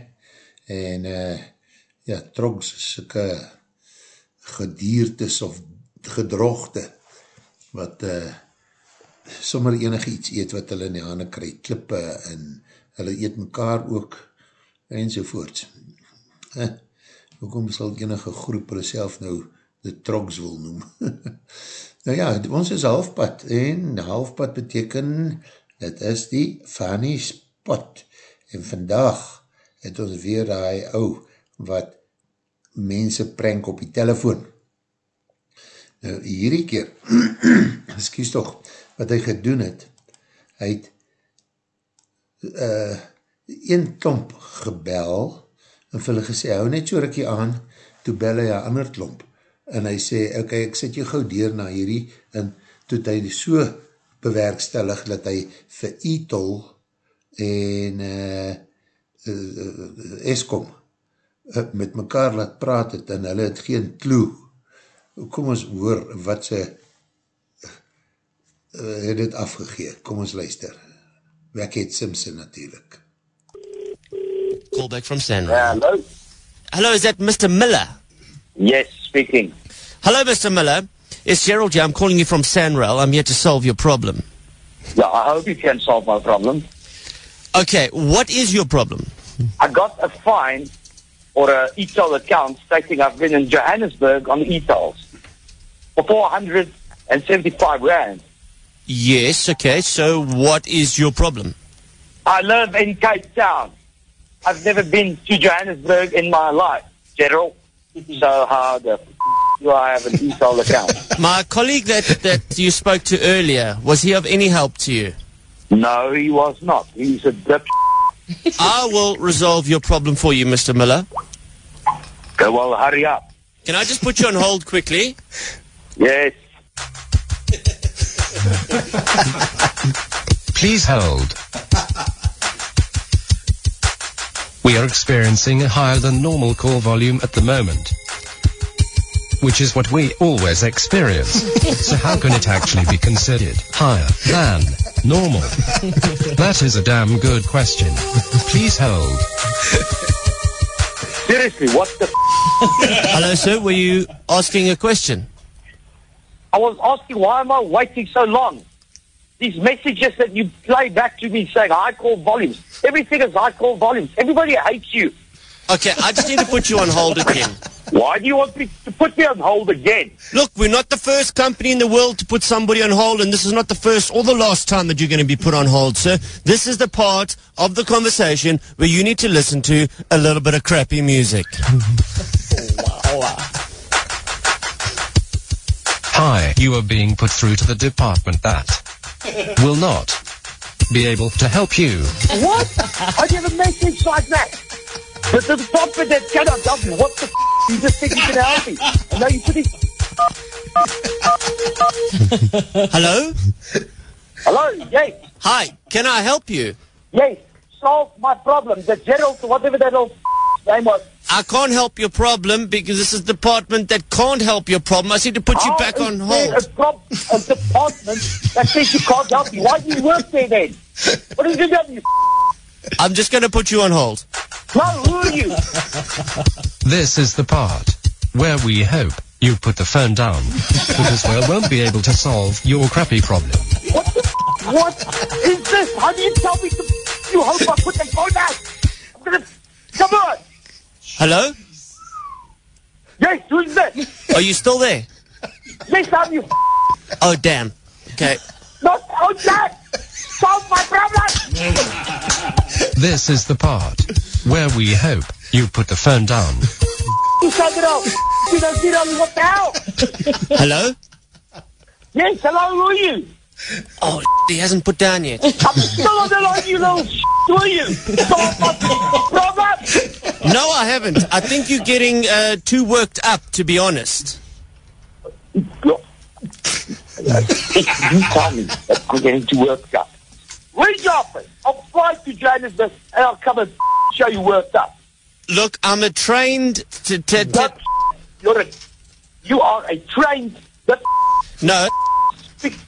En, uh, ja, trogs is soke gediertes of gedroogte, wat uh, sommer enige iets eet wat hulle in die handen krijg, klippe en hulle eet mekaar ook enzovoorts. Eh, hoekom sal enige groep hulle self nou de trogs wil noem? nou ja, ons is halfpad en halfpad beteken dit is die funny spot en vandag het ons weer die ou wat mense prank op die telefoon. Nou, hierdie keer, excuse toch, wat hy gedoen het, hy het uh, een klomp gebel, en vir hulle gesê, hou net so rikkie aan, toe bel hy een ander klomp, en hy sê, ok, ek sit jou gauw deur na hierdie, en toe hy so bewerkstellig, dat hy vir Etol en uh, uh, Eskom uh, met mekaar laat praat het, en hulle het geen clue, kom ons hoor wat sy uh, het dit afgegeet. Kom ons luister. Wackhead Simpson natuurlijk. Call back from Sandra. Yeah, hello? Hello, is that Mr. Miller? Yes, speaking. Hello, Mr. Miller. It's Gerald here. I'm calling you from Sanrail. I'm here to solve your problem. Yeah, I hope you can solve my problem. Okay, what is your problem? I got a fine or a e-toll account stating I've been in Johannesburg on e-tolls for 475 rand. Yes, okay. So what is your problem? I live in Cape Town. I've never been to Johannesburg in my life, Gerald. Mm-hmm. So how the f- do I have an e-toll account? My colleague that, that you spoke to earlier, was he of any help to you? No, he was not. He's a dip. I will resolve your problem for you, Mr. Miller. Okay, well, hurry up. Can I just put you on hold quickly? Yes. Please hold. We are experiencing a higher than normal call volume at the moment. Which is what we always experience. so how can it actually be considered higher than normal? That is a damn good question. Please hold. Seriously, what the f- Hello, sir. Were you asking a question? I was asking why am I waiting so long? These messages that you play back to me saying I call volumes. Everything is I call volumes. Everybody hates you. Okay, I just need to put you on hold again. Why do you want me to put me on hold again? Look, we're not the first company in the world to put somebody on hold, and this is not the first or the last time that you're going to be put on hold, sir. This is the part of the conversation where you need to listen to a little bit of crappy music. Hi, you are being put through to the department that will not be able to help you. What? I get a message like that. But the department that cannot help me. What the f- You just think you can help me. And now you put it... Hello? Hello? Yes. Hi, can I help you? Yes. Solve my problem. The Gerald, whatever that old f- name was. I can't help your problem because this is the department that can't help your problem. I need to put you back is on hold. A, a department that says you can't help me. Why do you work there then? What is it you I'm just going to put you on hold. No, who you? This is the part where we hope you put the phone down because we won't be able to solve your crappy problem. What the f- What is this? How do you tell me to f- You hope I put the phone down? I'm gonna... Come on! Hello? Yes, who's this? Are you still there? Yes, I'm you f- Oh, damn. Okay. Not oh, on that! Solve my problem! This is the part where we hope you put the phone down. You shut it off! You don't get on what the? Hello? Yes, hello, who are you? Oh, he hasn't put down yet. I'm still on the line, you little s***, who are you? Solve my problem! No, I haven't. I think you're getting uh, too worked up, to be honest. Look, you tell me that I'm getting too worked up. Where's your office? I'll fly to Johannesburg and I'll come and show you worked up. Look, I'm a trained... T- t- t- you're a, you are a trained. That no,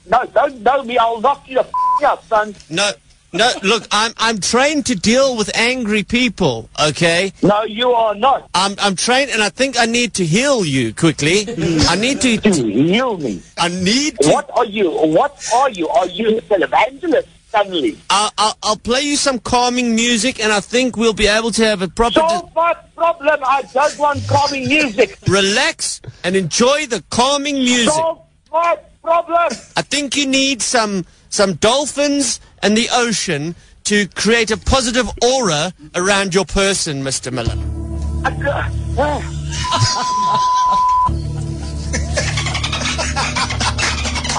no, don't know me. I'll knock you the out, son. no. No, look, I'm I'm trained to deal with angry people. Okay. No, you are not. I'm I'm trained, and I think I need to heal you quickly. I need to. To heal me. I need to. What are you? What are you? Are you a televangelist suddenly? I'll, I'll I'll play you some calming music, and I think we'll be able to have a proper. So what problem? I don't want calming music. relax and enjoy the calming music. So what problem? I think you need some some dolphins and the ocean to create a positive aura around your person, Mr. Miller.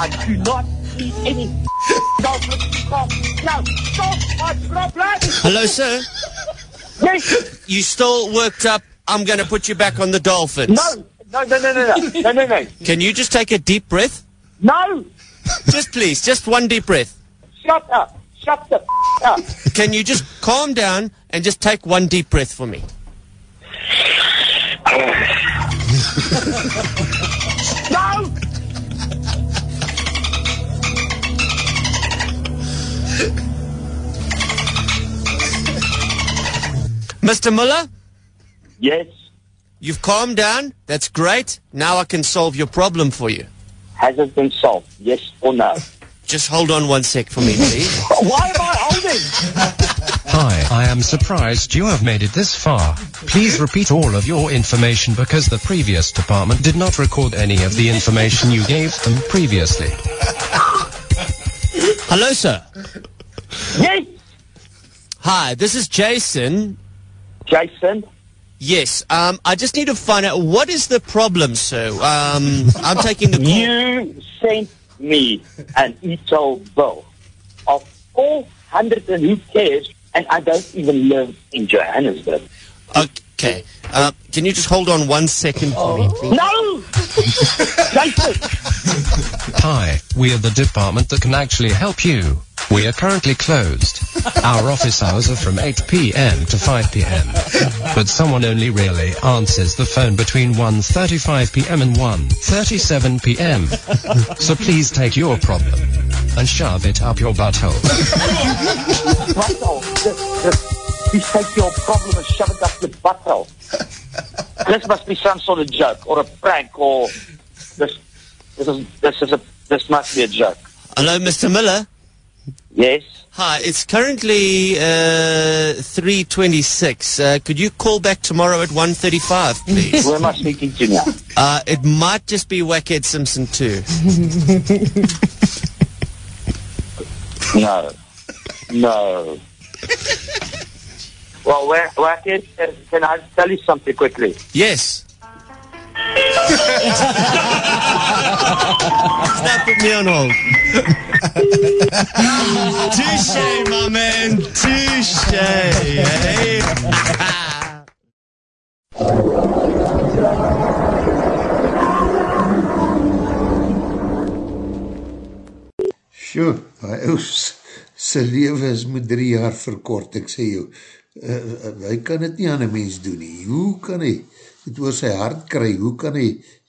I do not need any dolphins. Now, so what problem? Hello, sir. Yes. You still worked up. I'm going to put you back on the dolphins. No. No, no, no, no, no, no, no, no. Can you just take a deep breath? No. Just please, just one deep breath. Shut up. Shut the up. Can you just calm down and just take one deep breath for me? Mr. Muller, Yes. you've calmed down. That's great. Now I can solve your problem for you. Has it been solved? Yes or no? Just hold on one sec for me, please. Why am I holding? Hi, I am surprised you have made it this far. Please repeat all of your information because the previous department did not record any of the information you gave them previously. Hello, sir. Yes. Hi, this is Jason. Jason. Yes, um, I just need to find out what is the problem, sir. Um, I'm taking the call. You sent me an e-toll bill of 400 and who cares? And I don't even live in Johannesburg. Okay. Uh, can you just hold on one second for me, please? No! Hi, we are the department that can actually help you. We are currently closed. Our office hours are from 8 p.m. to 5 p.m. But someone only really answers the phone between 1.35 p.m. and 1.37 p.m. So please take your problem and shove it up your butthole. Butthole. Please take your problem and shove it up your butthole. This must be some sort of joke or a prank or this. This is this is a this must be a joke. Hello, Mr. Miller. Yes. Hi, it's currently uh, 3.26. Uh, could you call back tomorrow at 1.35, please? Who am I speaking to now? Uh, it might just be Wackhead Simpson too. No. No. well, where, where can, can I tell you something quickly? Yes. Stop put me on hold. Touche, my man. Touche. eh? Sjoe, hy ous sy leven is met drie jaar verkort, ek sê jou, uh, hy kan het nie aan een mens doen nie, hoe kan hy het oor sy hart kry, hoe kan hy,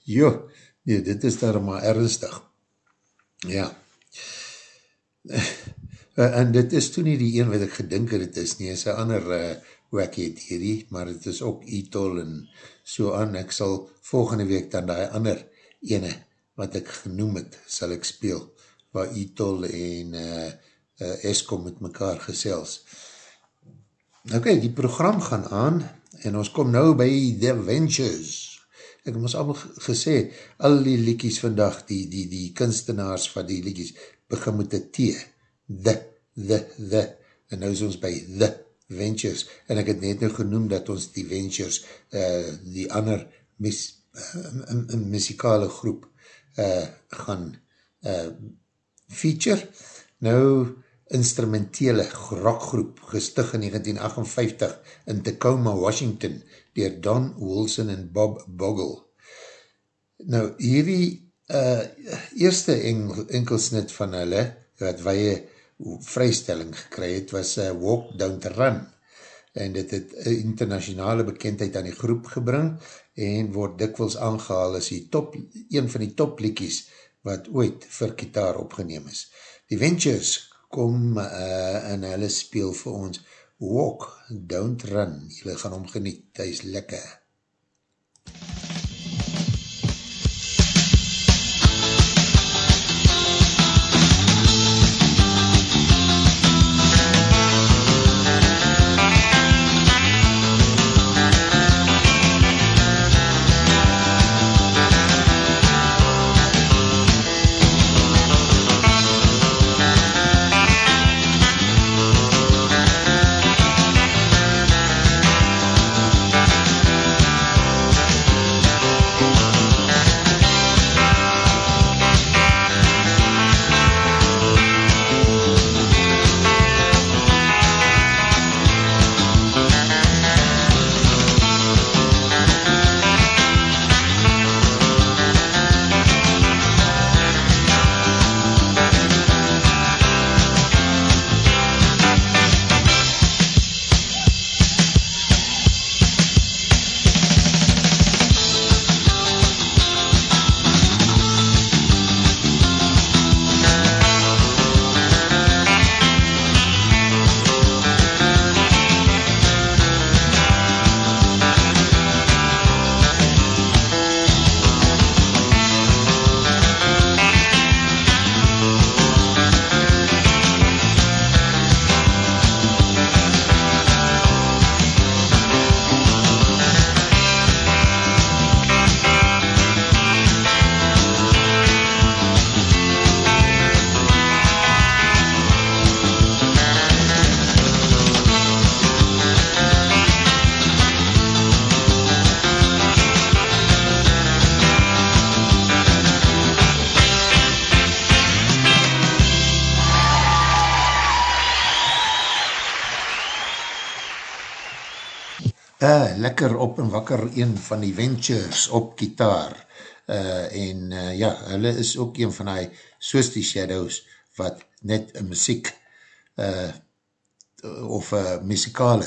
joh, nee, dit is daar maar ernstig, ja, uh, en dit is toen nie die een wat ek gedink het, het is nie, is een ander uh, wacky theorie, maar het is ook e-tol en so aan, ek sal volgende week dan die ander ene, wat ek genoem het, sal ek speel, waar e-tol en uh, uh, Eskom met mekaar gesels. Ok, die program gaan aan, en ons kom nou by The Ventures. Ek het ons allemaal gesê, al die liekies vandag, die, die, die kunstenaars van die liekies, begin met die T, the, the, the, en nou is ons by The Ventures, en ek het net nou genoem dat ons die Ventures, uh, die ander mis, uh, muzikale groep, uh, gaan uh, feature. Nou, instrumentele rockgroep, gestig in 1958 in Tacoma, Washington, dier Don Wilson en Bob Bogle. Nou, hierdie uh, eerste engel, enkelsnit van hulle, wat wij vrystelling gekry het, was uh, Walk Down to Run. En dit het internationale bekendheid aan die groep gebring, en word dikwels aangehaal as die top, een van die topliekies wat ooit vir kitaar opgeneem is. Die Ventures kom uh, en hulle speel vir ons Walk, Don't Run. Julle gaan hom geniet, hy is lekker. Uh, lekker op en wakker een van die Ventures op gitaar. Uh, en uh, ja, hulle is ook een van die soos die Shadows wat net een muziek uh, of uh, muzikale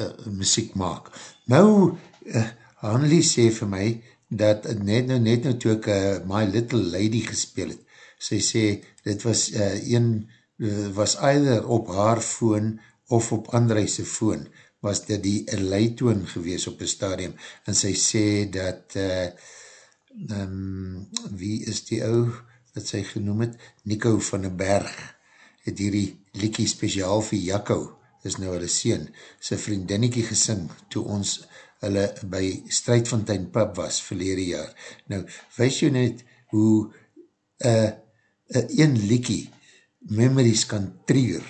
uh, muziek maak. Nou, uh, Hanlie sê vir my dat net nou, net nou toe ek uh, My Little Lady gespeel het, sy sê, dit was uh, een, uh, was either op haar phone of op André sy phone, was dit die leitoon gewees op die stadium, en sy sê dat, uh, um, wie is die ou, wat sy genoem het, Nico van den Berg, het hierdie liekie speciaal vir Jakko, is nou hulle sien, sy vriendinnetjie gesing, toe ons hulle by Strijdfontein Pub was, verlede jaar. Nou, wees jy net hoe uh, uh, een liekie memories kan trigger,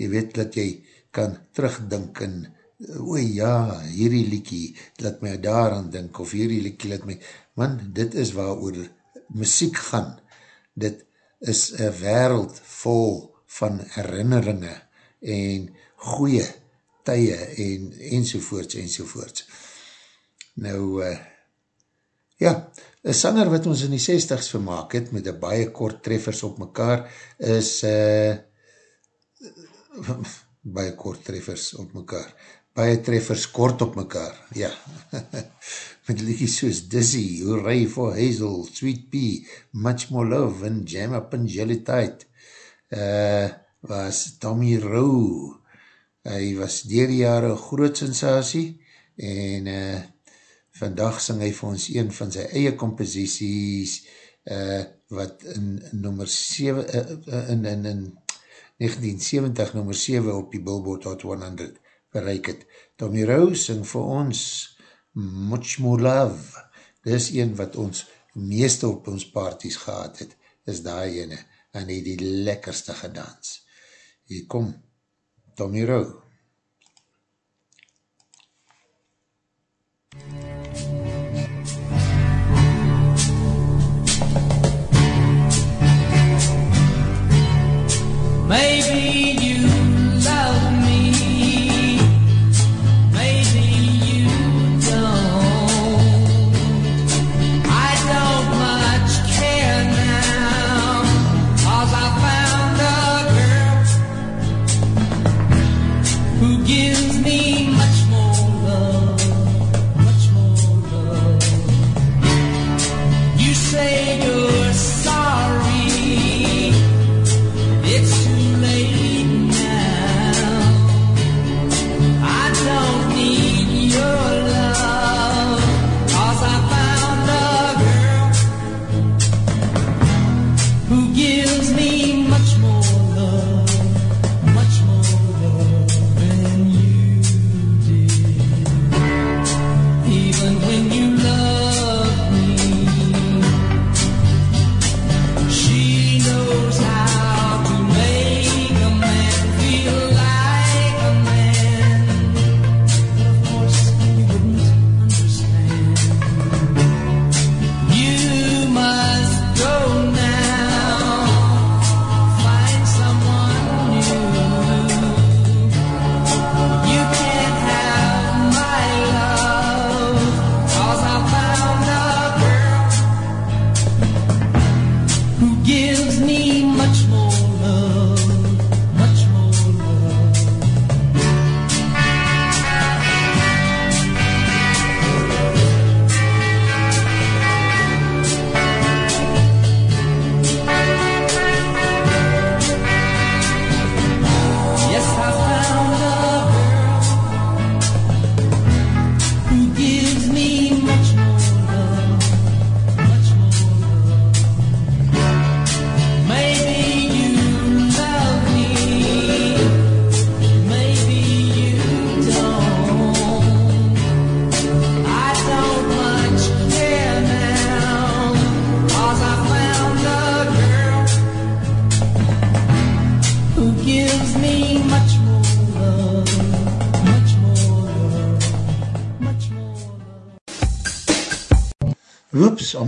jy weet dat jy kan terugdink en o ja, hierdie liekie laat my daar aan dink, of hierdie liekie laat my, man, dit is waar oor muziek gaan, dit is een wereld vol van herinneringe en goeie tye en enzovoorts enzovoorts. Nou, uh, ja, een sanger wat ons in die 60s vermaak het, met een baie kort treffers op mekaar, is uh, baie kort treffers op mekaar, baie treffers kort op mekaar, ja, met liedjes soos Dizzy, Hooray for Hazel, Sweet Pea, Much More Love, en Jam Up and Jelly Tide, uh, was Tommy Rowe, hy was dier die jare groot sensatie, en uh, vandag sing hy vir ons een van sy eie composities, uh, wat in, in nummer 7, uh, in, in, in 1970 nummer 7 op die Billboard Hot 100 bereik het. Tommy Rowe sing vir ons Much More Love. Dis een wat ons meeste op ons parties gehad het, is daai ene, en hy die lekkerste gedans. Hier kom, Tommy Rowe. Maybe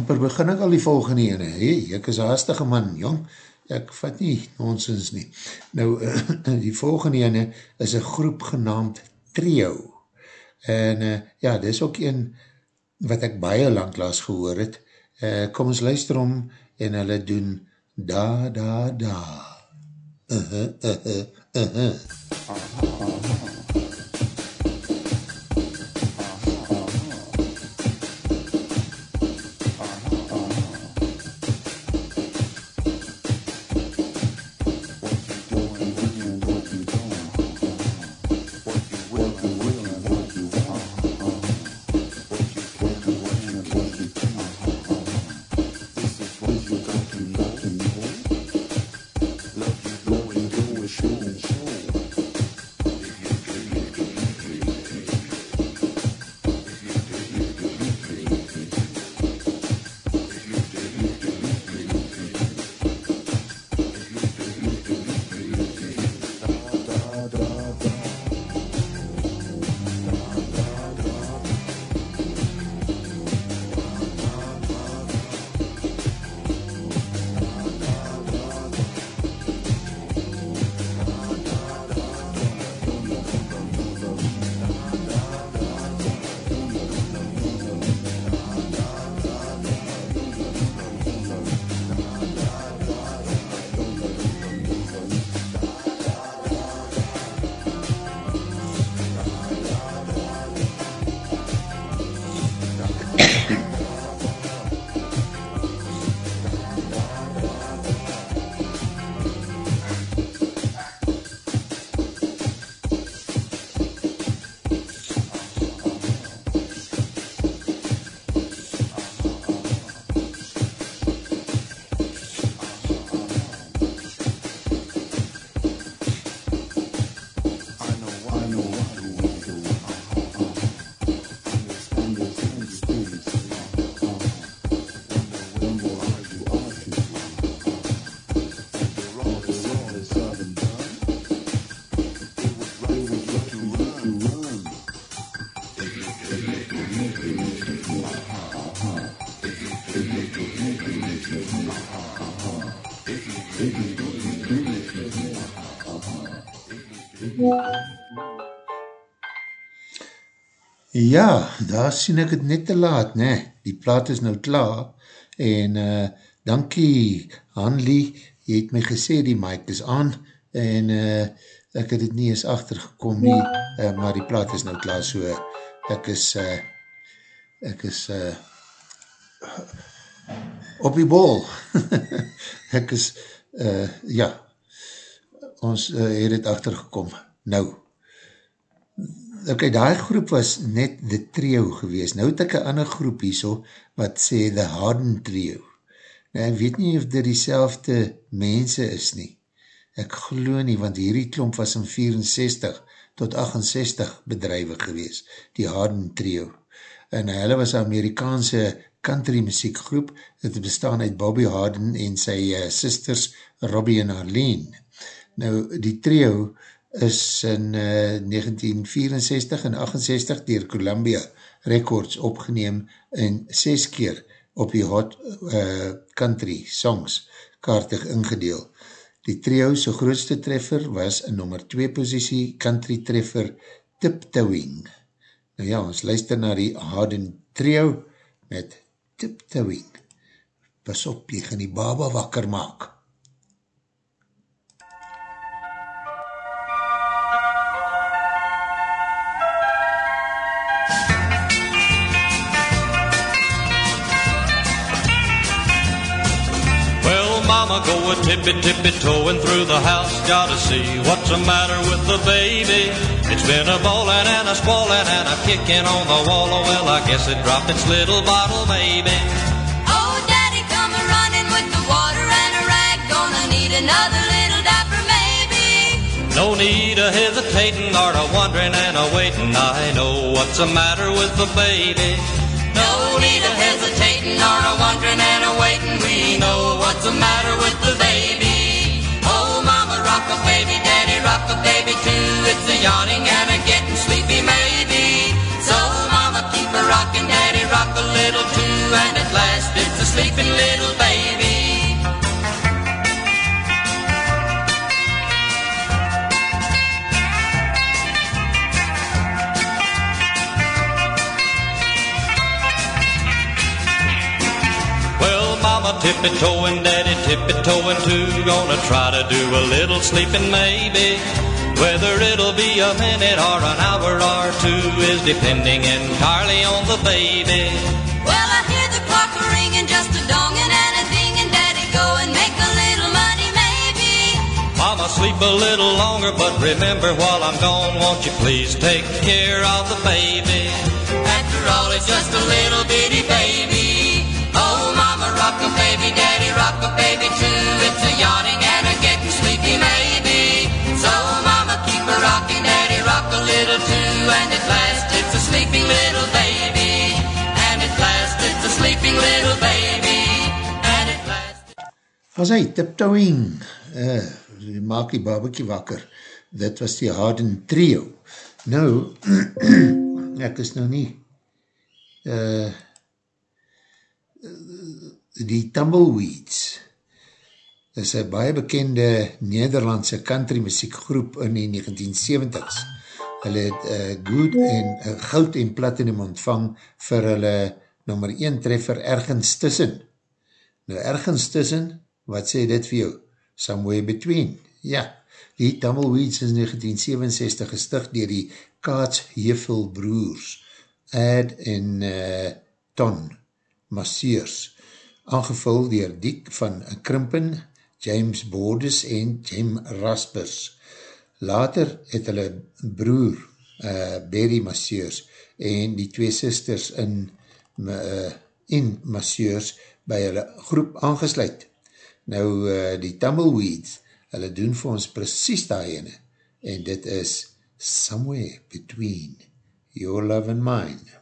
amper begin ek al die volgende ene. Hey, ek is een hastige man, jong. Ek vat nie nonsens nie. Nou, die volgende ene is een groep genaamd Trio. En uh, ja, dit is ook een wat ek baie lang laas gehoor het. Uh, kom ons luister om en hulle doen da, da, da. Uh -huh, uh -huh, uh -huh. Ja, daar sien ek het net te laat, ne? Die plaat is nou klaar en uh, dankie Hanlie, jy het my gesê die mic is aan en uh, ek het het nie eens achtergekom nie, uh, maar die plaat is nou klaar, so ek is uh, ek is uh, op die bol. ek is, uh, ja, ons uh, het het achtergekom. Nou, ok, die groep was net The Trio gewees. Nou het ek een ander groep hier so, wat sê The Harden Trio. Nou, ek weet nie of dit die selfde mense is nie. Ek glo nie, want hierdie klomp was in 64 tot 68 bedrijwe gewees, die Harden Trio. En hulle was Amerikaanse country muziekgroep, het bestaan uit Bobby Harden en sy uh, sisters Robbie en Arlene. Nou, die trio is in uh, 1964 en 68 dier Columbia Records opgeneem en 6 keer op die Hot uh, Country Songs kaartig ingedeel. Die trio sy grootste treffer was in nummer 2 posiesie country treffer Tiptoeing. Nou ja, ons luister na die Harden trio met Tiptoeing. Pas op, jy gaan die baba wakker maak. Go a tippy tippy toeing through the house. Gotta see what's the matter with the baby. It's been a bowling and a squalling and a kicking on the wall. Oh, well, I guess it dropped its little bottle, maybe. Oh, Daddy, come a running with the water and a rag. Gonna need another little diaper, maybe. No need of hesitating or a wondering and a waiting. I know what's the matter with the baby. No need of hesitating or of wondering and of waiting. We know what's the matter with the baby. Oh, Mama, rock a baby, Daddy, rock a baby too. It's a yawning and a getting sleepy, maybe. So, Mama, keep a rocking, Daddy, rock a little too, and at last tippy-toeing, daddy tippy-toeing too. Gonna try to do a little sleeping maybe. Whether it'll be a minute or an hour or two is depending entirely on the baby. Well, I hear the clock ringing, just a donging and a dinging. Daddy, go and make a little money, maybe. Mama, sleep a little longer, but remember while I'm gone, won't you please take care of the baby? After all, it's just a little bitty a baby too. It's a yawning and a getting sleepy, maybe. So, mama, keep a rocking, daddy, rock a little too. And at last, it's a sleeping little baby. And at last, it's a sleeping little baby. And at last. As hy, tiptoeing, uh, maak die babekie wakker. Dit was die Harden Trio. Nou, ek is nou nie, uh, die Tumbleweeds is een baie bekende Nederlandse country muziekgroep in die 1970s. Hulle het uh, good en uh, goud en platinum ontvang vir hulle nummer 1 treffer ergens tussen. Nou ergens tussen, wat sê dit vir jou? Somewhere between. Ja, die Tumbleweeds is 1967 gestig dier die Kaats Hefel broers, Ad en uh, Ton Masseurs, aangevul dier Diek van Krimpen, James Bordes en Jem Raspers. Later het hulle broer uh, Berry Masseurs en die twee sisters in, uh, in Masseurs by hulle groep aangesluit. Nou uh, die Tumbleweeds, hulle doen vir ons precies die ene en dit is Somewhere Between Your Love and Mine.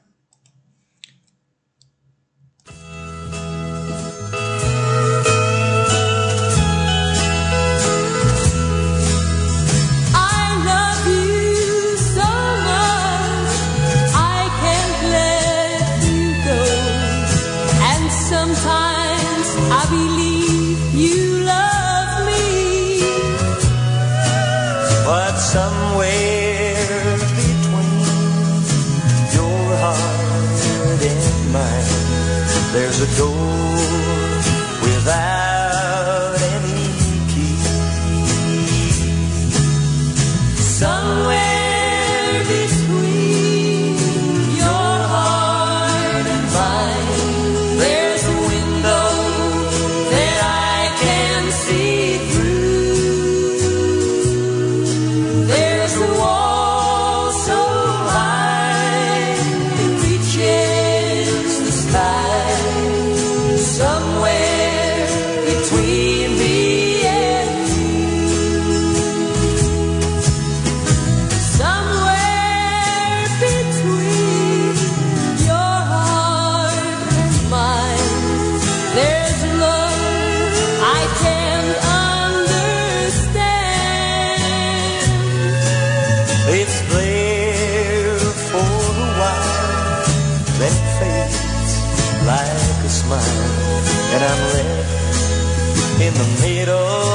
Mine, there's I'm left in the middle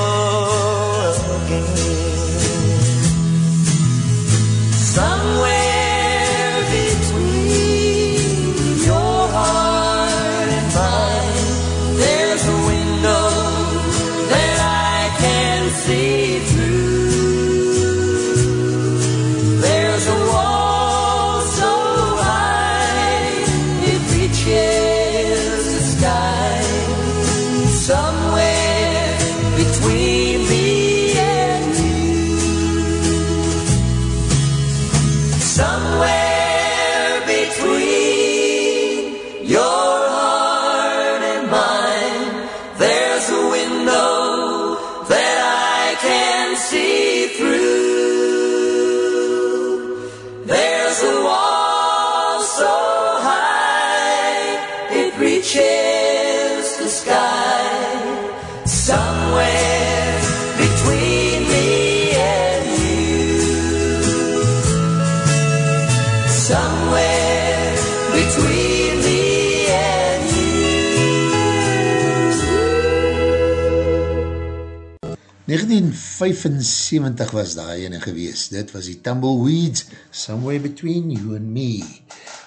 1975 was daar ene gewees. Dit was die Tumbleweeds, Somewhere Between You and Me.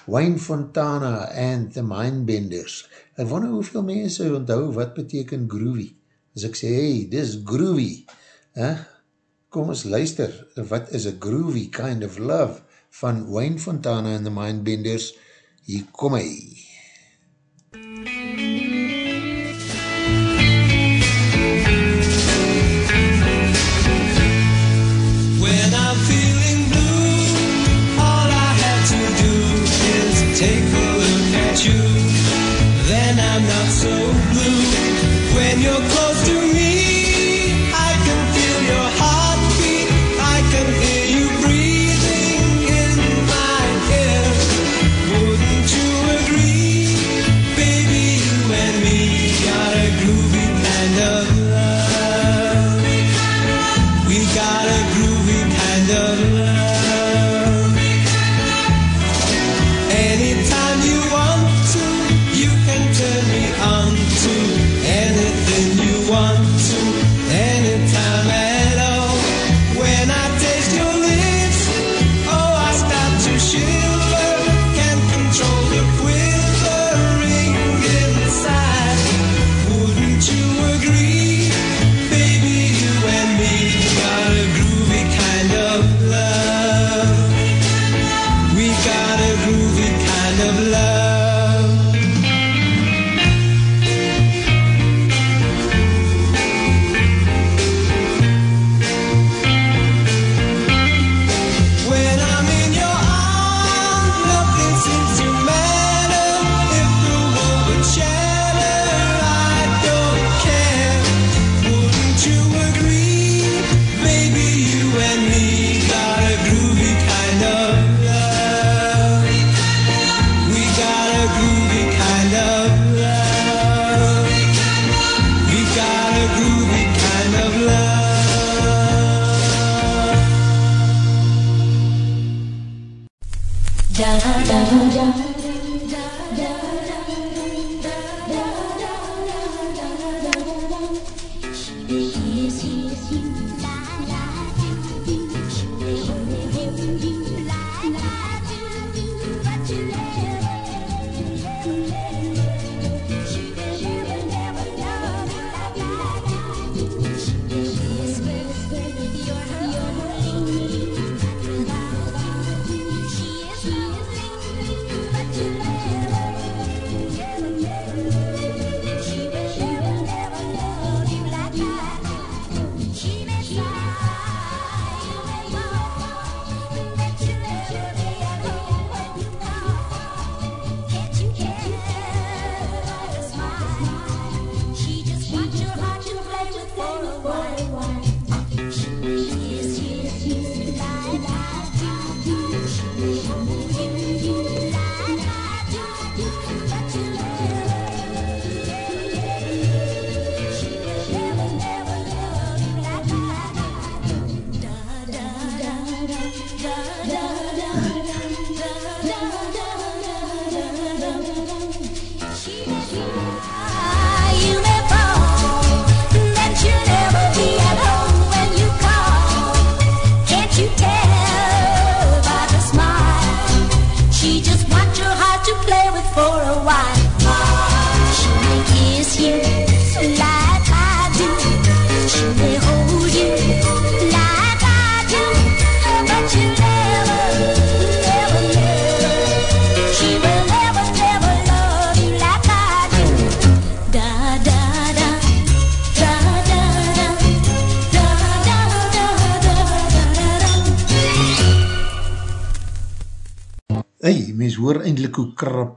Wayne Fontana and the Mindbenders Ek wonder hoeveel mense onthou wat beteken groovy. As ek sê, hey, dis groovy. Huh? Kom ons luister, wat is a groovy kind of love van Wayne Fontana en the Mindbenders. Hier kom hy. So blue. When you're close to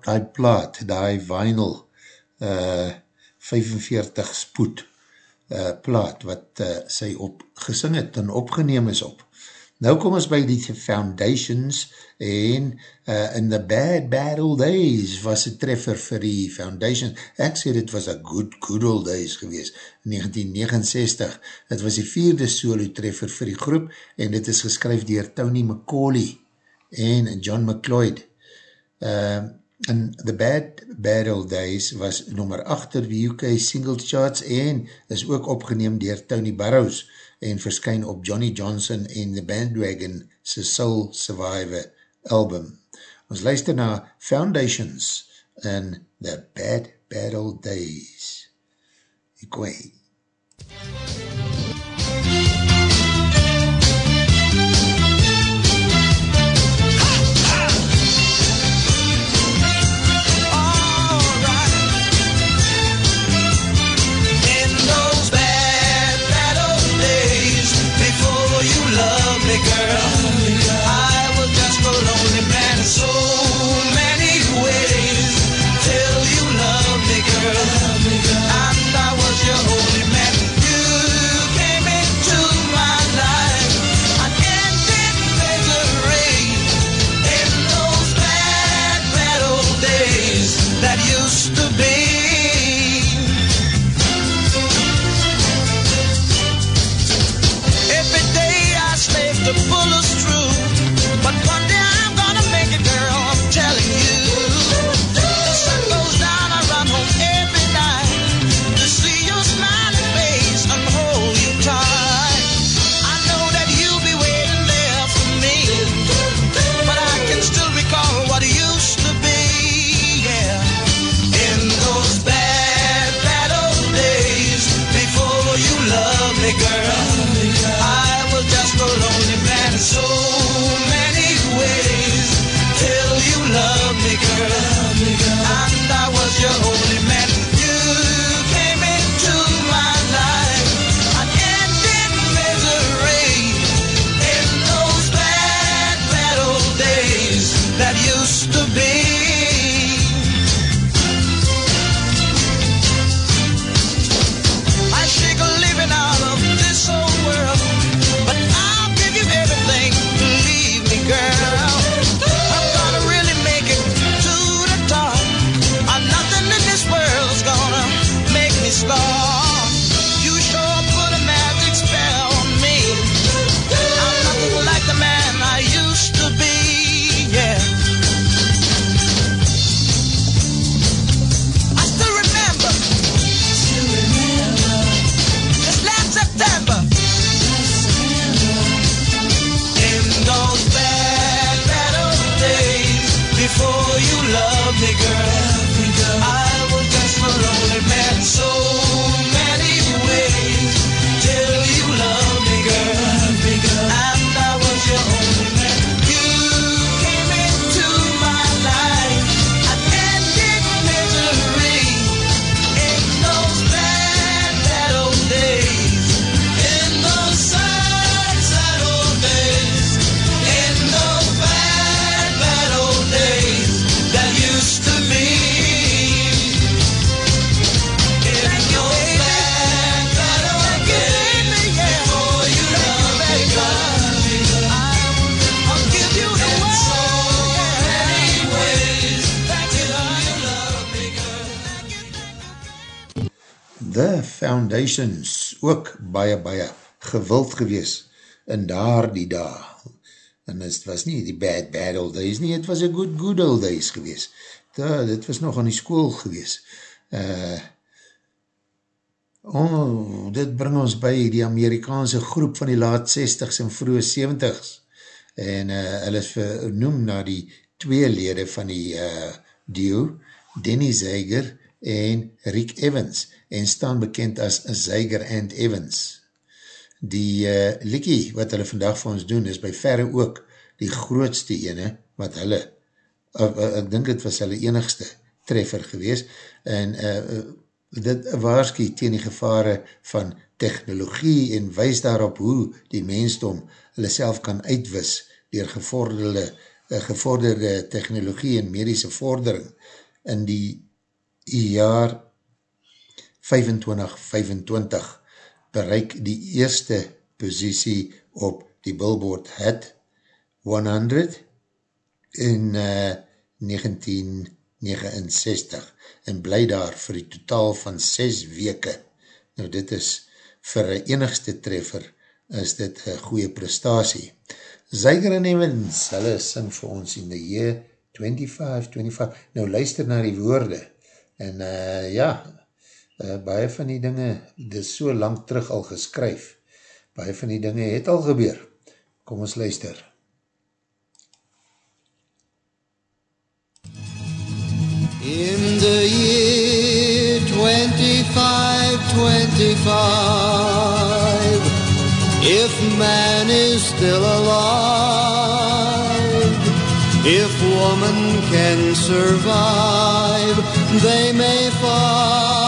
krap die plaat, die vinyl uh, 45 spoed uh, plaat wat uh, sy op gesing het en opgeneem is op. Nou kom ons by die Foundations en uh, in the bad, bad old days was een treffer vir die Foundations. Ek sê dit was a good, good old days gewees. 1969, het was die vierde solo treffer vir die groep en dit is geskryf dier Tony McCauley en John McLeod. Uh, in The Bad Bad Old Days was nummer 8 ter die UK single charts en is ook opgeneem dier Tony Burrows en verskyn op Johnny Johnson en The Bandwagon se Soul Survivor album. Ons luister na Foundations in The Bad Battle Days. Ek weet. Girl, I was just a lonely man so slave to Foundations, ook baie, baie gewild gewees in daar die dag. En het was nie die bad, bad old days nie, het was a good, good old days gewees. Da, dit was nog aan die school gewees. Uh, oh, dit bring ons by die Amerikaanse groep van die laat 60s en vroege 70s. En uh, hulle is vernoem na die twee lede van die uh, duo, Denny Zeiger en Rick Evans, en staan bekend as Zeiger and Evans. Die uh, liekie wat hulle vandag vir ons doen, is by verre ook die grootste ene, wat hulle, uh, uh, ek dink het was hulle enigste treffer gewees, en uh, dit waarski teen die gevare van technologie en wys daarop hoe die mensdom hulle self kan uitwis dier gevorderde, uh, gevorderde technologie en medische vordering in die jaar 25-25 bereik die eerste positie op die Billboard Hit 100 in uh, 1969 en bly daar vir die totaal van 6 weke. Nou dit is vir een enigste treffer is dit een goeie prestatie. Zeiger en Evans, hulle sing vir ons in die year 25, 25. Nou luister na die woorde en uh, ja, uh, baie van die dinge, dit is so lang terug al geskryf, baie van die dinge het al gebeur. Kom ons luister. In the year 25. If man is still alive, if woman can survive, they may find.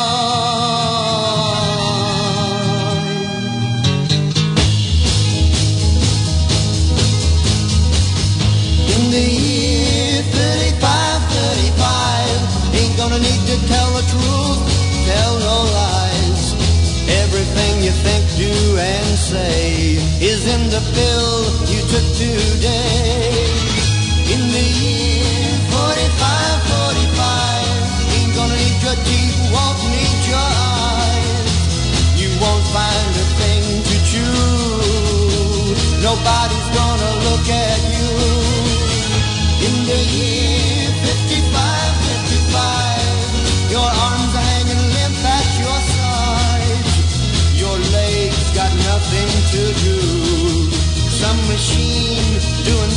Say is in the pill you took today. In the year 45, 45, ain't gonna need your teeth, won't need your eyes. You won't find a thing to chew. Nobody's gonna look at you.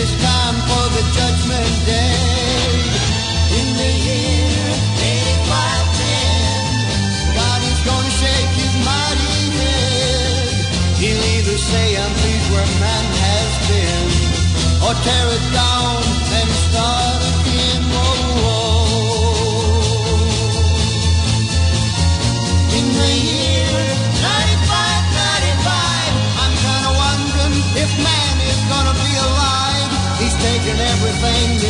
It's time for the judgment day. In the year 85, 10, God is gonna shake his mighty head. He'll either say, I'm pleased where man has been, or tear it down and start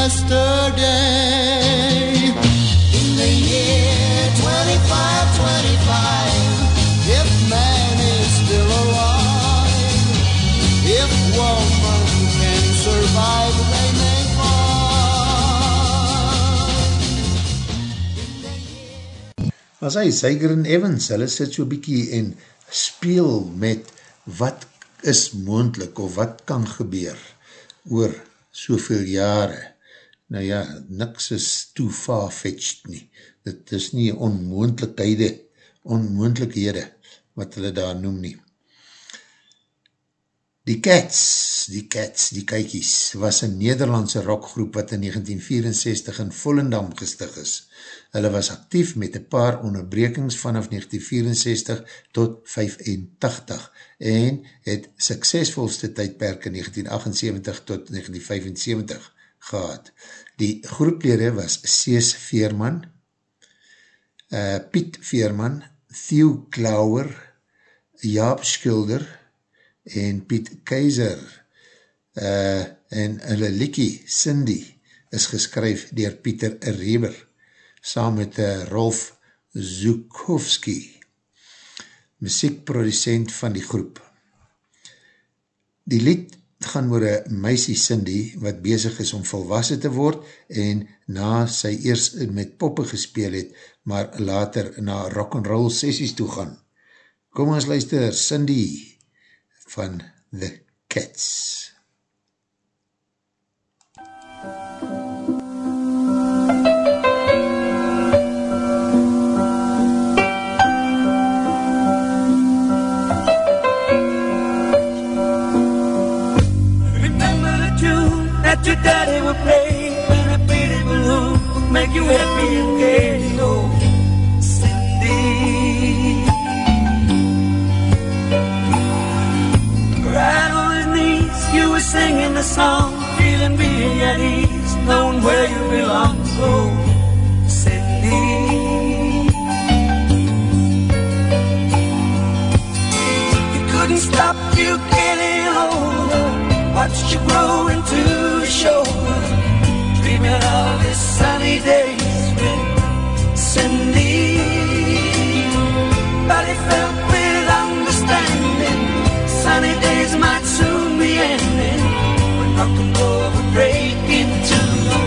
yesterday. In the year 25, 25, if man is still alive, if woman can survive, they may find. As hy, Zyger en Evans, hulle sit so bykie en speel met wat is moendlik of wat kan gebeur oor soveel jare. Nou ja, niks is too far-fetched nie. Dit is nie onmoendlikhede, onmoendlikhede wat hulle daar noem nie. Die Cats, die Cats, die Kijkies, was een Nederlandse rockgroep wat in 1964 in Volendam gestig is. Hulle was actief met een paar onderbrekings vanaf 1964 tot 85 en het suksesvolste tydperk in 1978 tot 1975 gehad. Die groeplede was Sees Veerman, uh, Piet Veerman, Theo Klauwer, Jaap Schilder en Piet Keizer uh, en hulle liekie Cindy is geskryf dier Pieter Reber saam met uh, Rolf Zukowski muziekproducent van die groep die lied gaan oor een meisie Cindy wat bezig is om volwassen te word en na sy eers met poppe gespeel het, maar later na rock'n'roll sessies toe gaan. Kom ons luister Cindy van The Cats. That your daddy would play when a balloon would make you happy and gay. Oh, Cindy. Right his knees, you were singing the song, feeling real at ease. Knowing where you belong. Oh, Cindy. You couldn't stop you older. Watched you grow into a shoulder. Dreaming of his sunny days with Cindy. But he felt with understanding. Sunny days might soon be ending. When rock and roll would break into the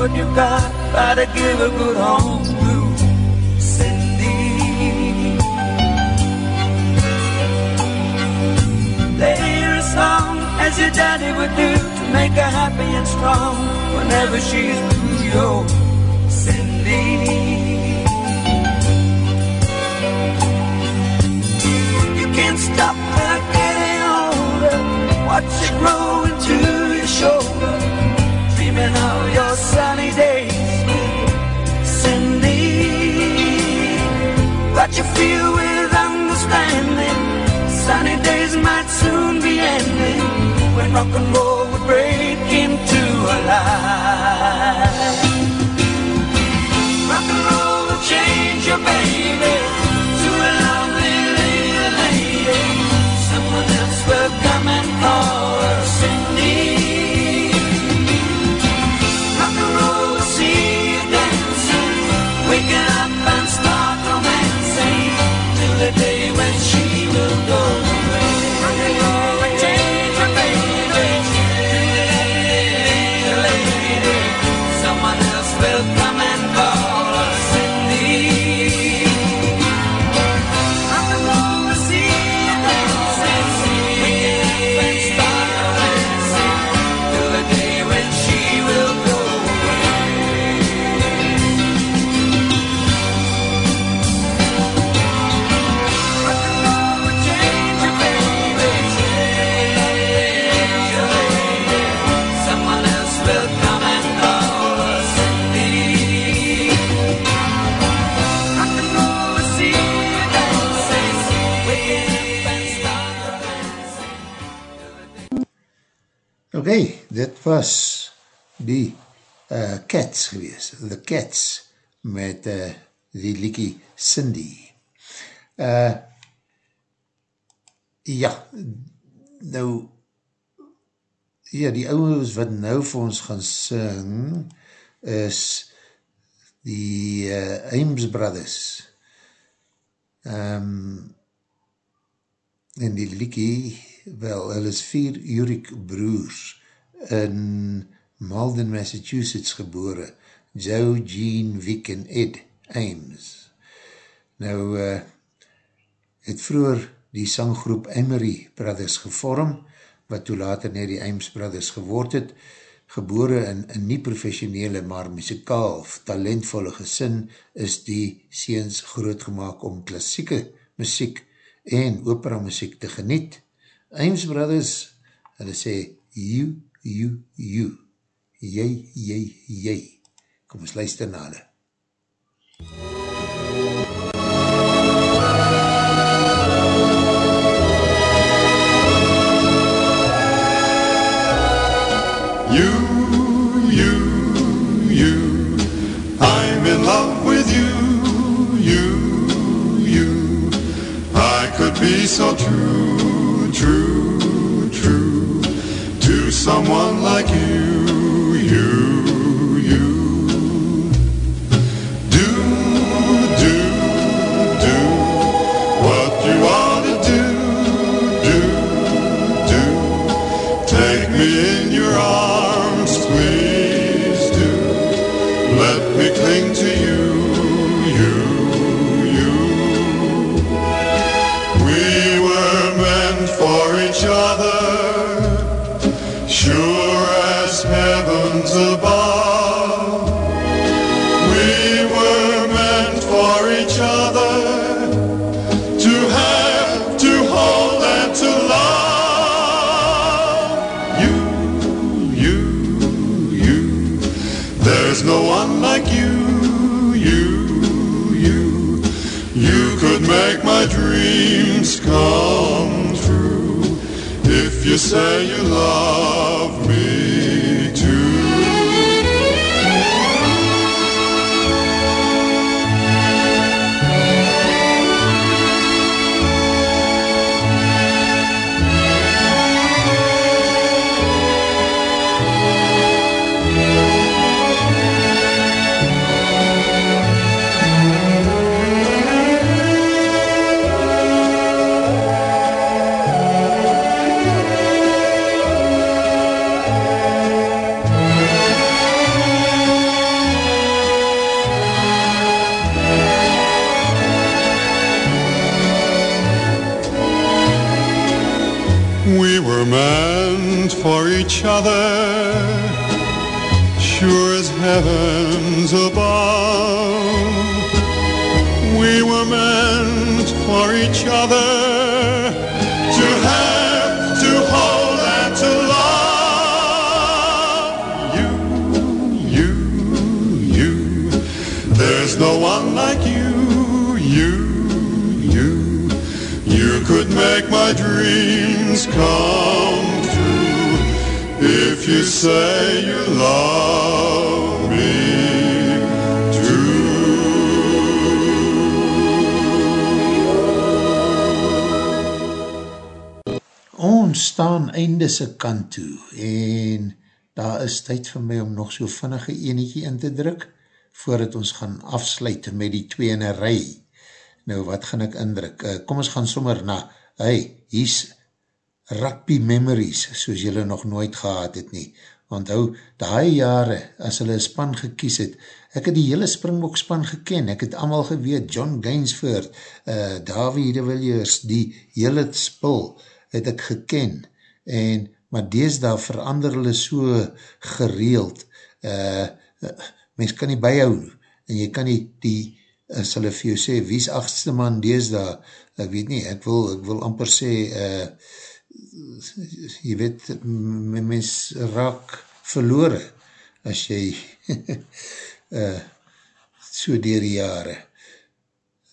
what you got. Try to give a good home to Cindy. Play her a song as your daddy would do to make her happy and strong whenever she's blue. Yo, Cindy. You can't stop her getting older. Watch it grow into your shoulder. Dreaming of your sunny days Cindy. But you feel with understanding. Sunny days might soon be ending. When rock and roll would break into a life. Rock and roll will change your baby to a lovely little lady. Someone else will come and call her Cindy. Die uh, Cats gewees, The Cats, met uh, die liekie Cindy. Uh, ja, nou, ja, die ouwens wat nou vir ons gaan sing, is die uh, Ames Brothers. Um, en die liekie, wel, hulle is vier Yurik broers in Malden, Massachusetts gebore, Joe, Jean, Vic en Ed Ames. Nou, uh, het vroeger die sanggroep Emery Brothers gevorm, wat toe later net die Ames Brothers geword het, gebore in een nie professionele, maar muzikaal, talentvolle gesin, is die seens grootgemaak om klassieke muziek en opera muziek te geniet. Ames Brothers, hulle sê, you, you, you, jy, jy, jy. Kom ons luister na hulle. You, you, you, I'm in love with you, you, you. I could be so true, true, true to someone like you, you say you love einde se kant toe en daar is tyd vir my om nog so vinnige enetjie in te druk voordat ons gaan afsluit met die twee in een rij. Nou wat gaan ek indruk? Uh, kom ons gaan sommer na, hey, hier's rugby memories, soos julle nog nooit gehad het nie. Want hou, die jare, as hulle span gekies het, ek het die hele Springbok span geken, ek het allemaal geweet, John Gainsford, uh, Davie de Villiers, die hele spul het ek geken, en, maar deesdaal verander hulle so gereeld, uh, mens kan nie bijhou, en jy kan nie die, as hulle vir jou sê, wie is achtste man deesdaal, ek weet nie, ek wil, ek wil amper sê, uh, jy weet, mens raak verloore, as jy uh, so dier die jare,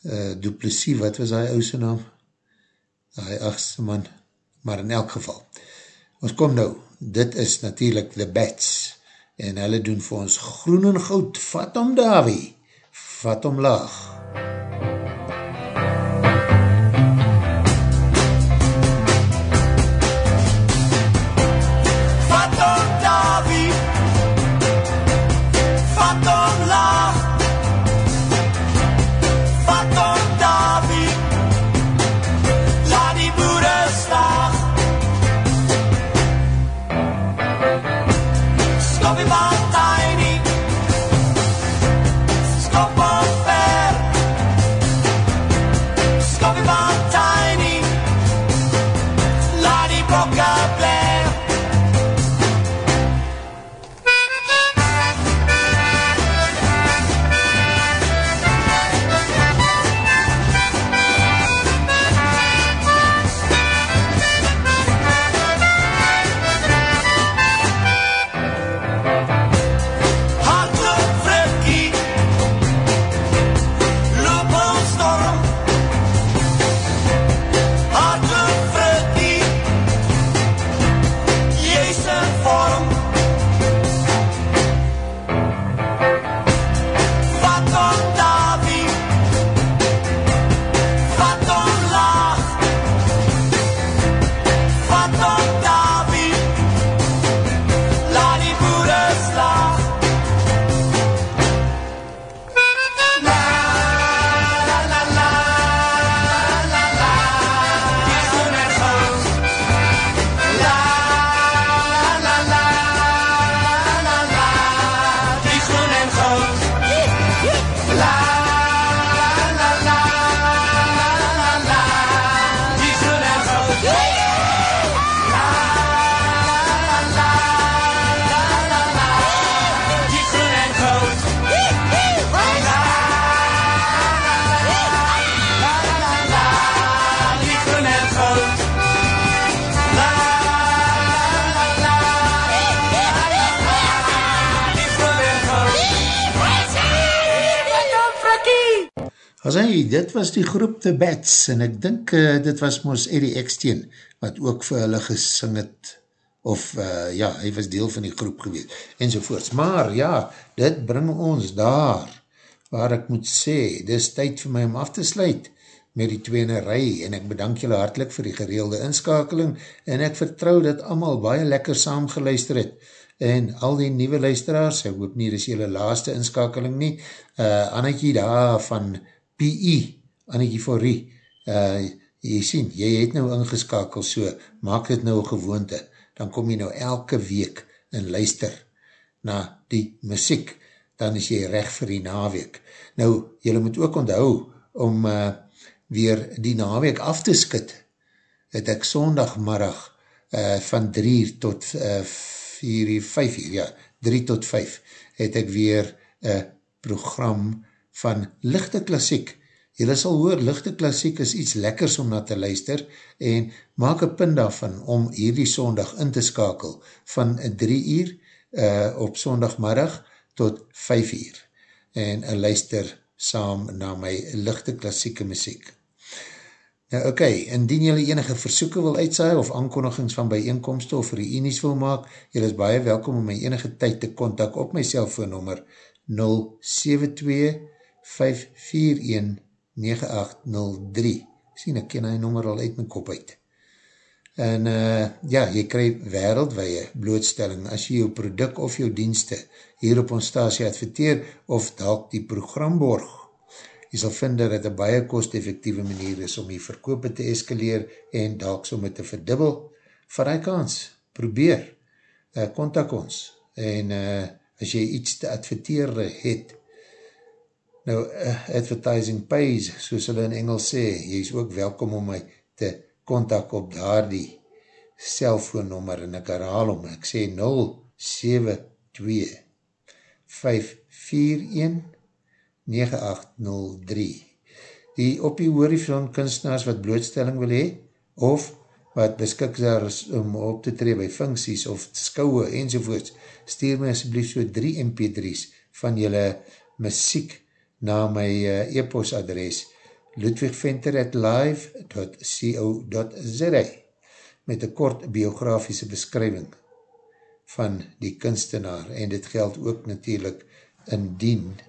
uh, Duplessis, wat was hy ouse naam? Hy achtste man, maar in elk geval. Ons kom nou, dit is natuurlijk The Bats, en hulle doen vir ons groen en goud, vat om Davie, vat om laag. Vat dit was die groep The Bats, en ek dink uh, dit was moos Eddie Eckstein, wat ook vir hulle gesing het, of uh, ja, hy was deel van die groep geweest, enzovoorts. Maar ja, dit bring ons daar, waar ek moet sê, dit is tyd vir my om af te sluit met die tweene rij, en ek bedank julle hartelijk vir die gereelde inskakeling, en ek vertrou dat allemaal baie lekker saam geluister het, en al die nieuwe luisteraars, ek hoop nie, dit is julle laaste inskakeling nie, uh, Annetjie daar van PE, Annetjie Forrie, uh, jy sien, jy het nou ingeskakel so, maak dit nou gewoonte, dan kom jy nou elke week en luister na die muziek, dan is jy recht vir die naweek. Nou, jylle moet ook onthou om uh, weer die naweek af te skit, het ek sondagmiddag uh, van 3 tot uh, 4 uur, 5 uur, ja, 3 tot 5, het ek weer een program van lichte klassiek. Julle sal hoor, lichte klassiek is iets lekkers om na te luister en maak een punt daarvan om hierdie sondag in te skakel van 3 uur uh, op sondagmiddag tot 5 uur en uh, luister saam na my lichte klassieke muziek. Nou oké, okay, indien julle enige versoeken wil uitsaai of aankondigings van bijeenkomste of reenies wil maak, julle is baie welkom om my enige tyd te kontak op my cellfoonnummer 072 541-9803 sien ek ken hy nommer al uit my kop uit. En uh, ja, jy krij wereldwee blootstelling as jy jou product of jou dienste hier op ons stasie adverteer of dalk die program borg. Jy sal vind dat het een baie kost-effectieve manier is om die verkope te eskaleer en dalk so met te verdubbel. Vir hy kans, probeer uh, contact ons en uh, as jy iets te adverteer het Nou, uh, advertising pays, soos hulle in Engels sê, jy is ook welkom om my te kontak op daar die cellfoonnummer en ek herhaal om, ek sê 072 541 9803 Die op die hoorifilm kunstenaars wat blootstelling wil hee, of wat beskikbaar is om op te tree by funksies of skouwe enzovoorts, stuur my asblief so 3 mp3's van jylle muziek na my uh, e-post adres ludwigventer@live.co.za met een kort biografiese beskrywing van die kunstenaar en dit geld ook natuurlijk indien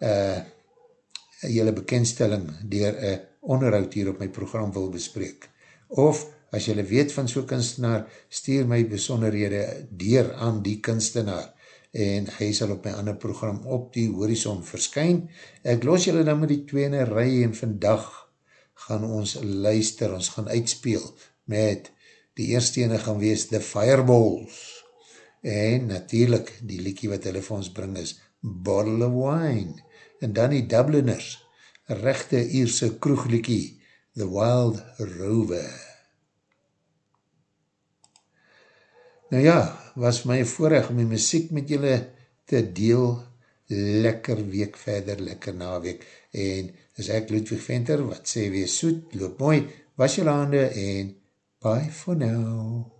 uh, jylle bekendstelling dier een onderhoud hier op my program wil bespreek. Of as jylle weet van so'n kunstenaar, stuur my besonderhede dier aan die kunstenaar en hy sal op my ander program op die horizon verskyn. Ek los julle dan met die tweene rij en vandag gaan ons luister, ons gaan uitspeel met die eerste ene gaan wees The Fireballs. En natuurlijk die liekie wat hulle vir ons bring is Bottle of Wine. En dan die Dubliners rechte Ierse kroegliekie The Wild Rover Nou ja, was my voorrecht om die muziek met julle te deel, lekker week verder, lekker na week, en is ek Ludwig Venter, wat sê wees soet, loop mooi, was julle hande, en bye for now.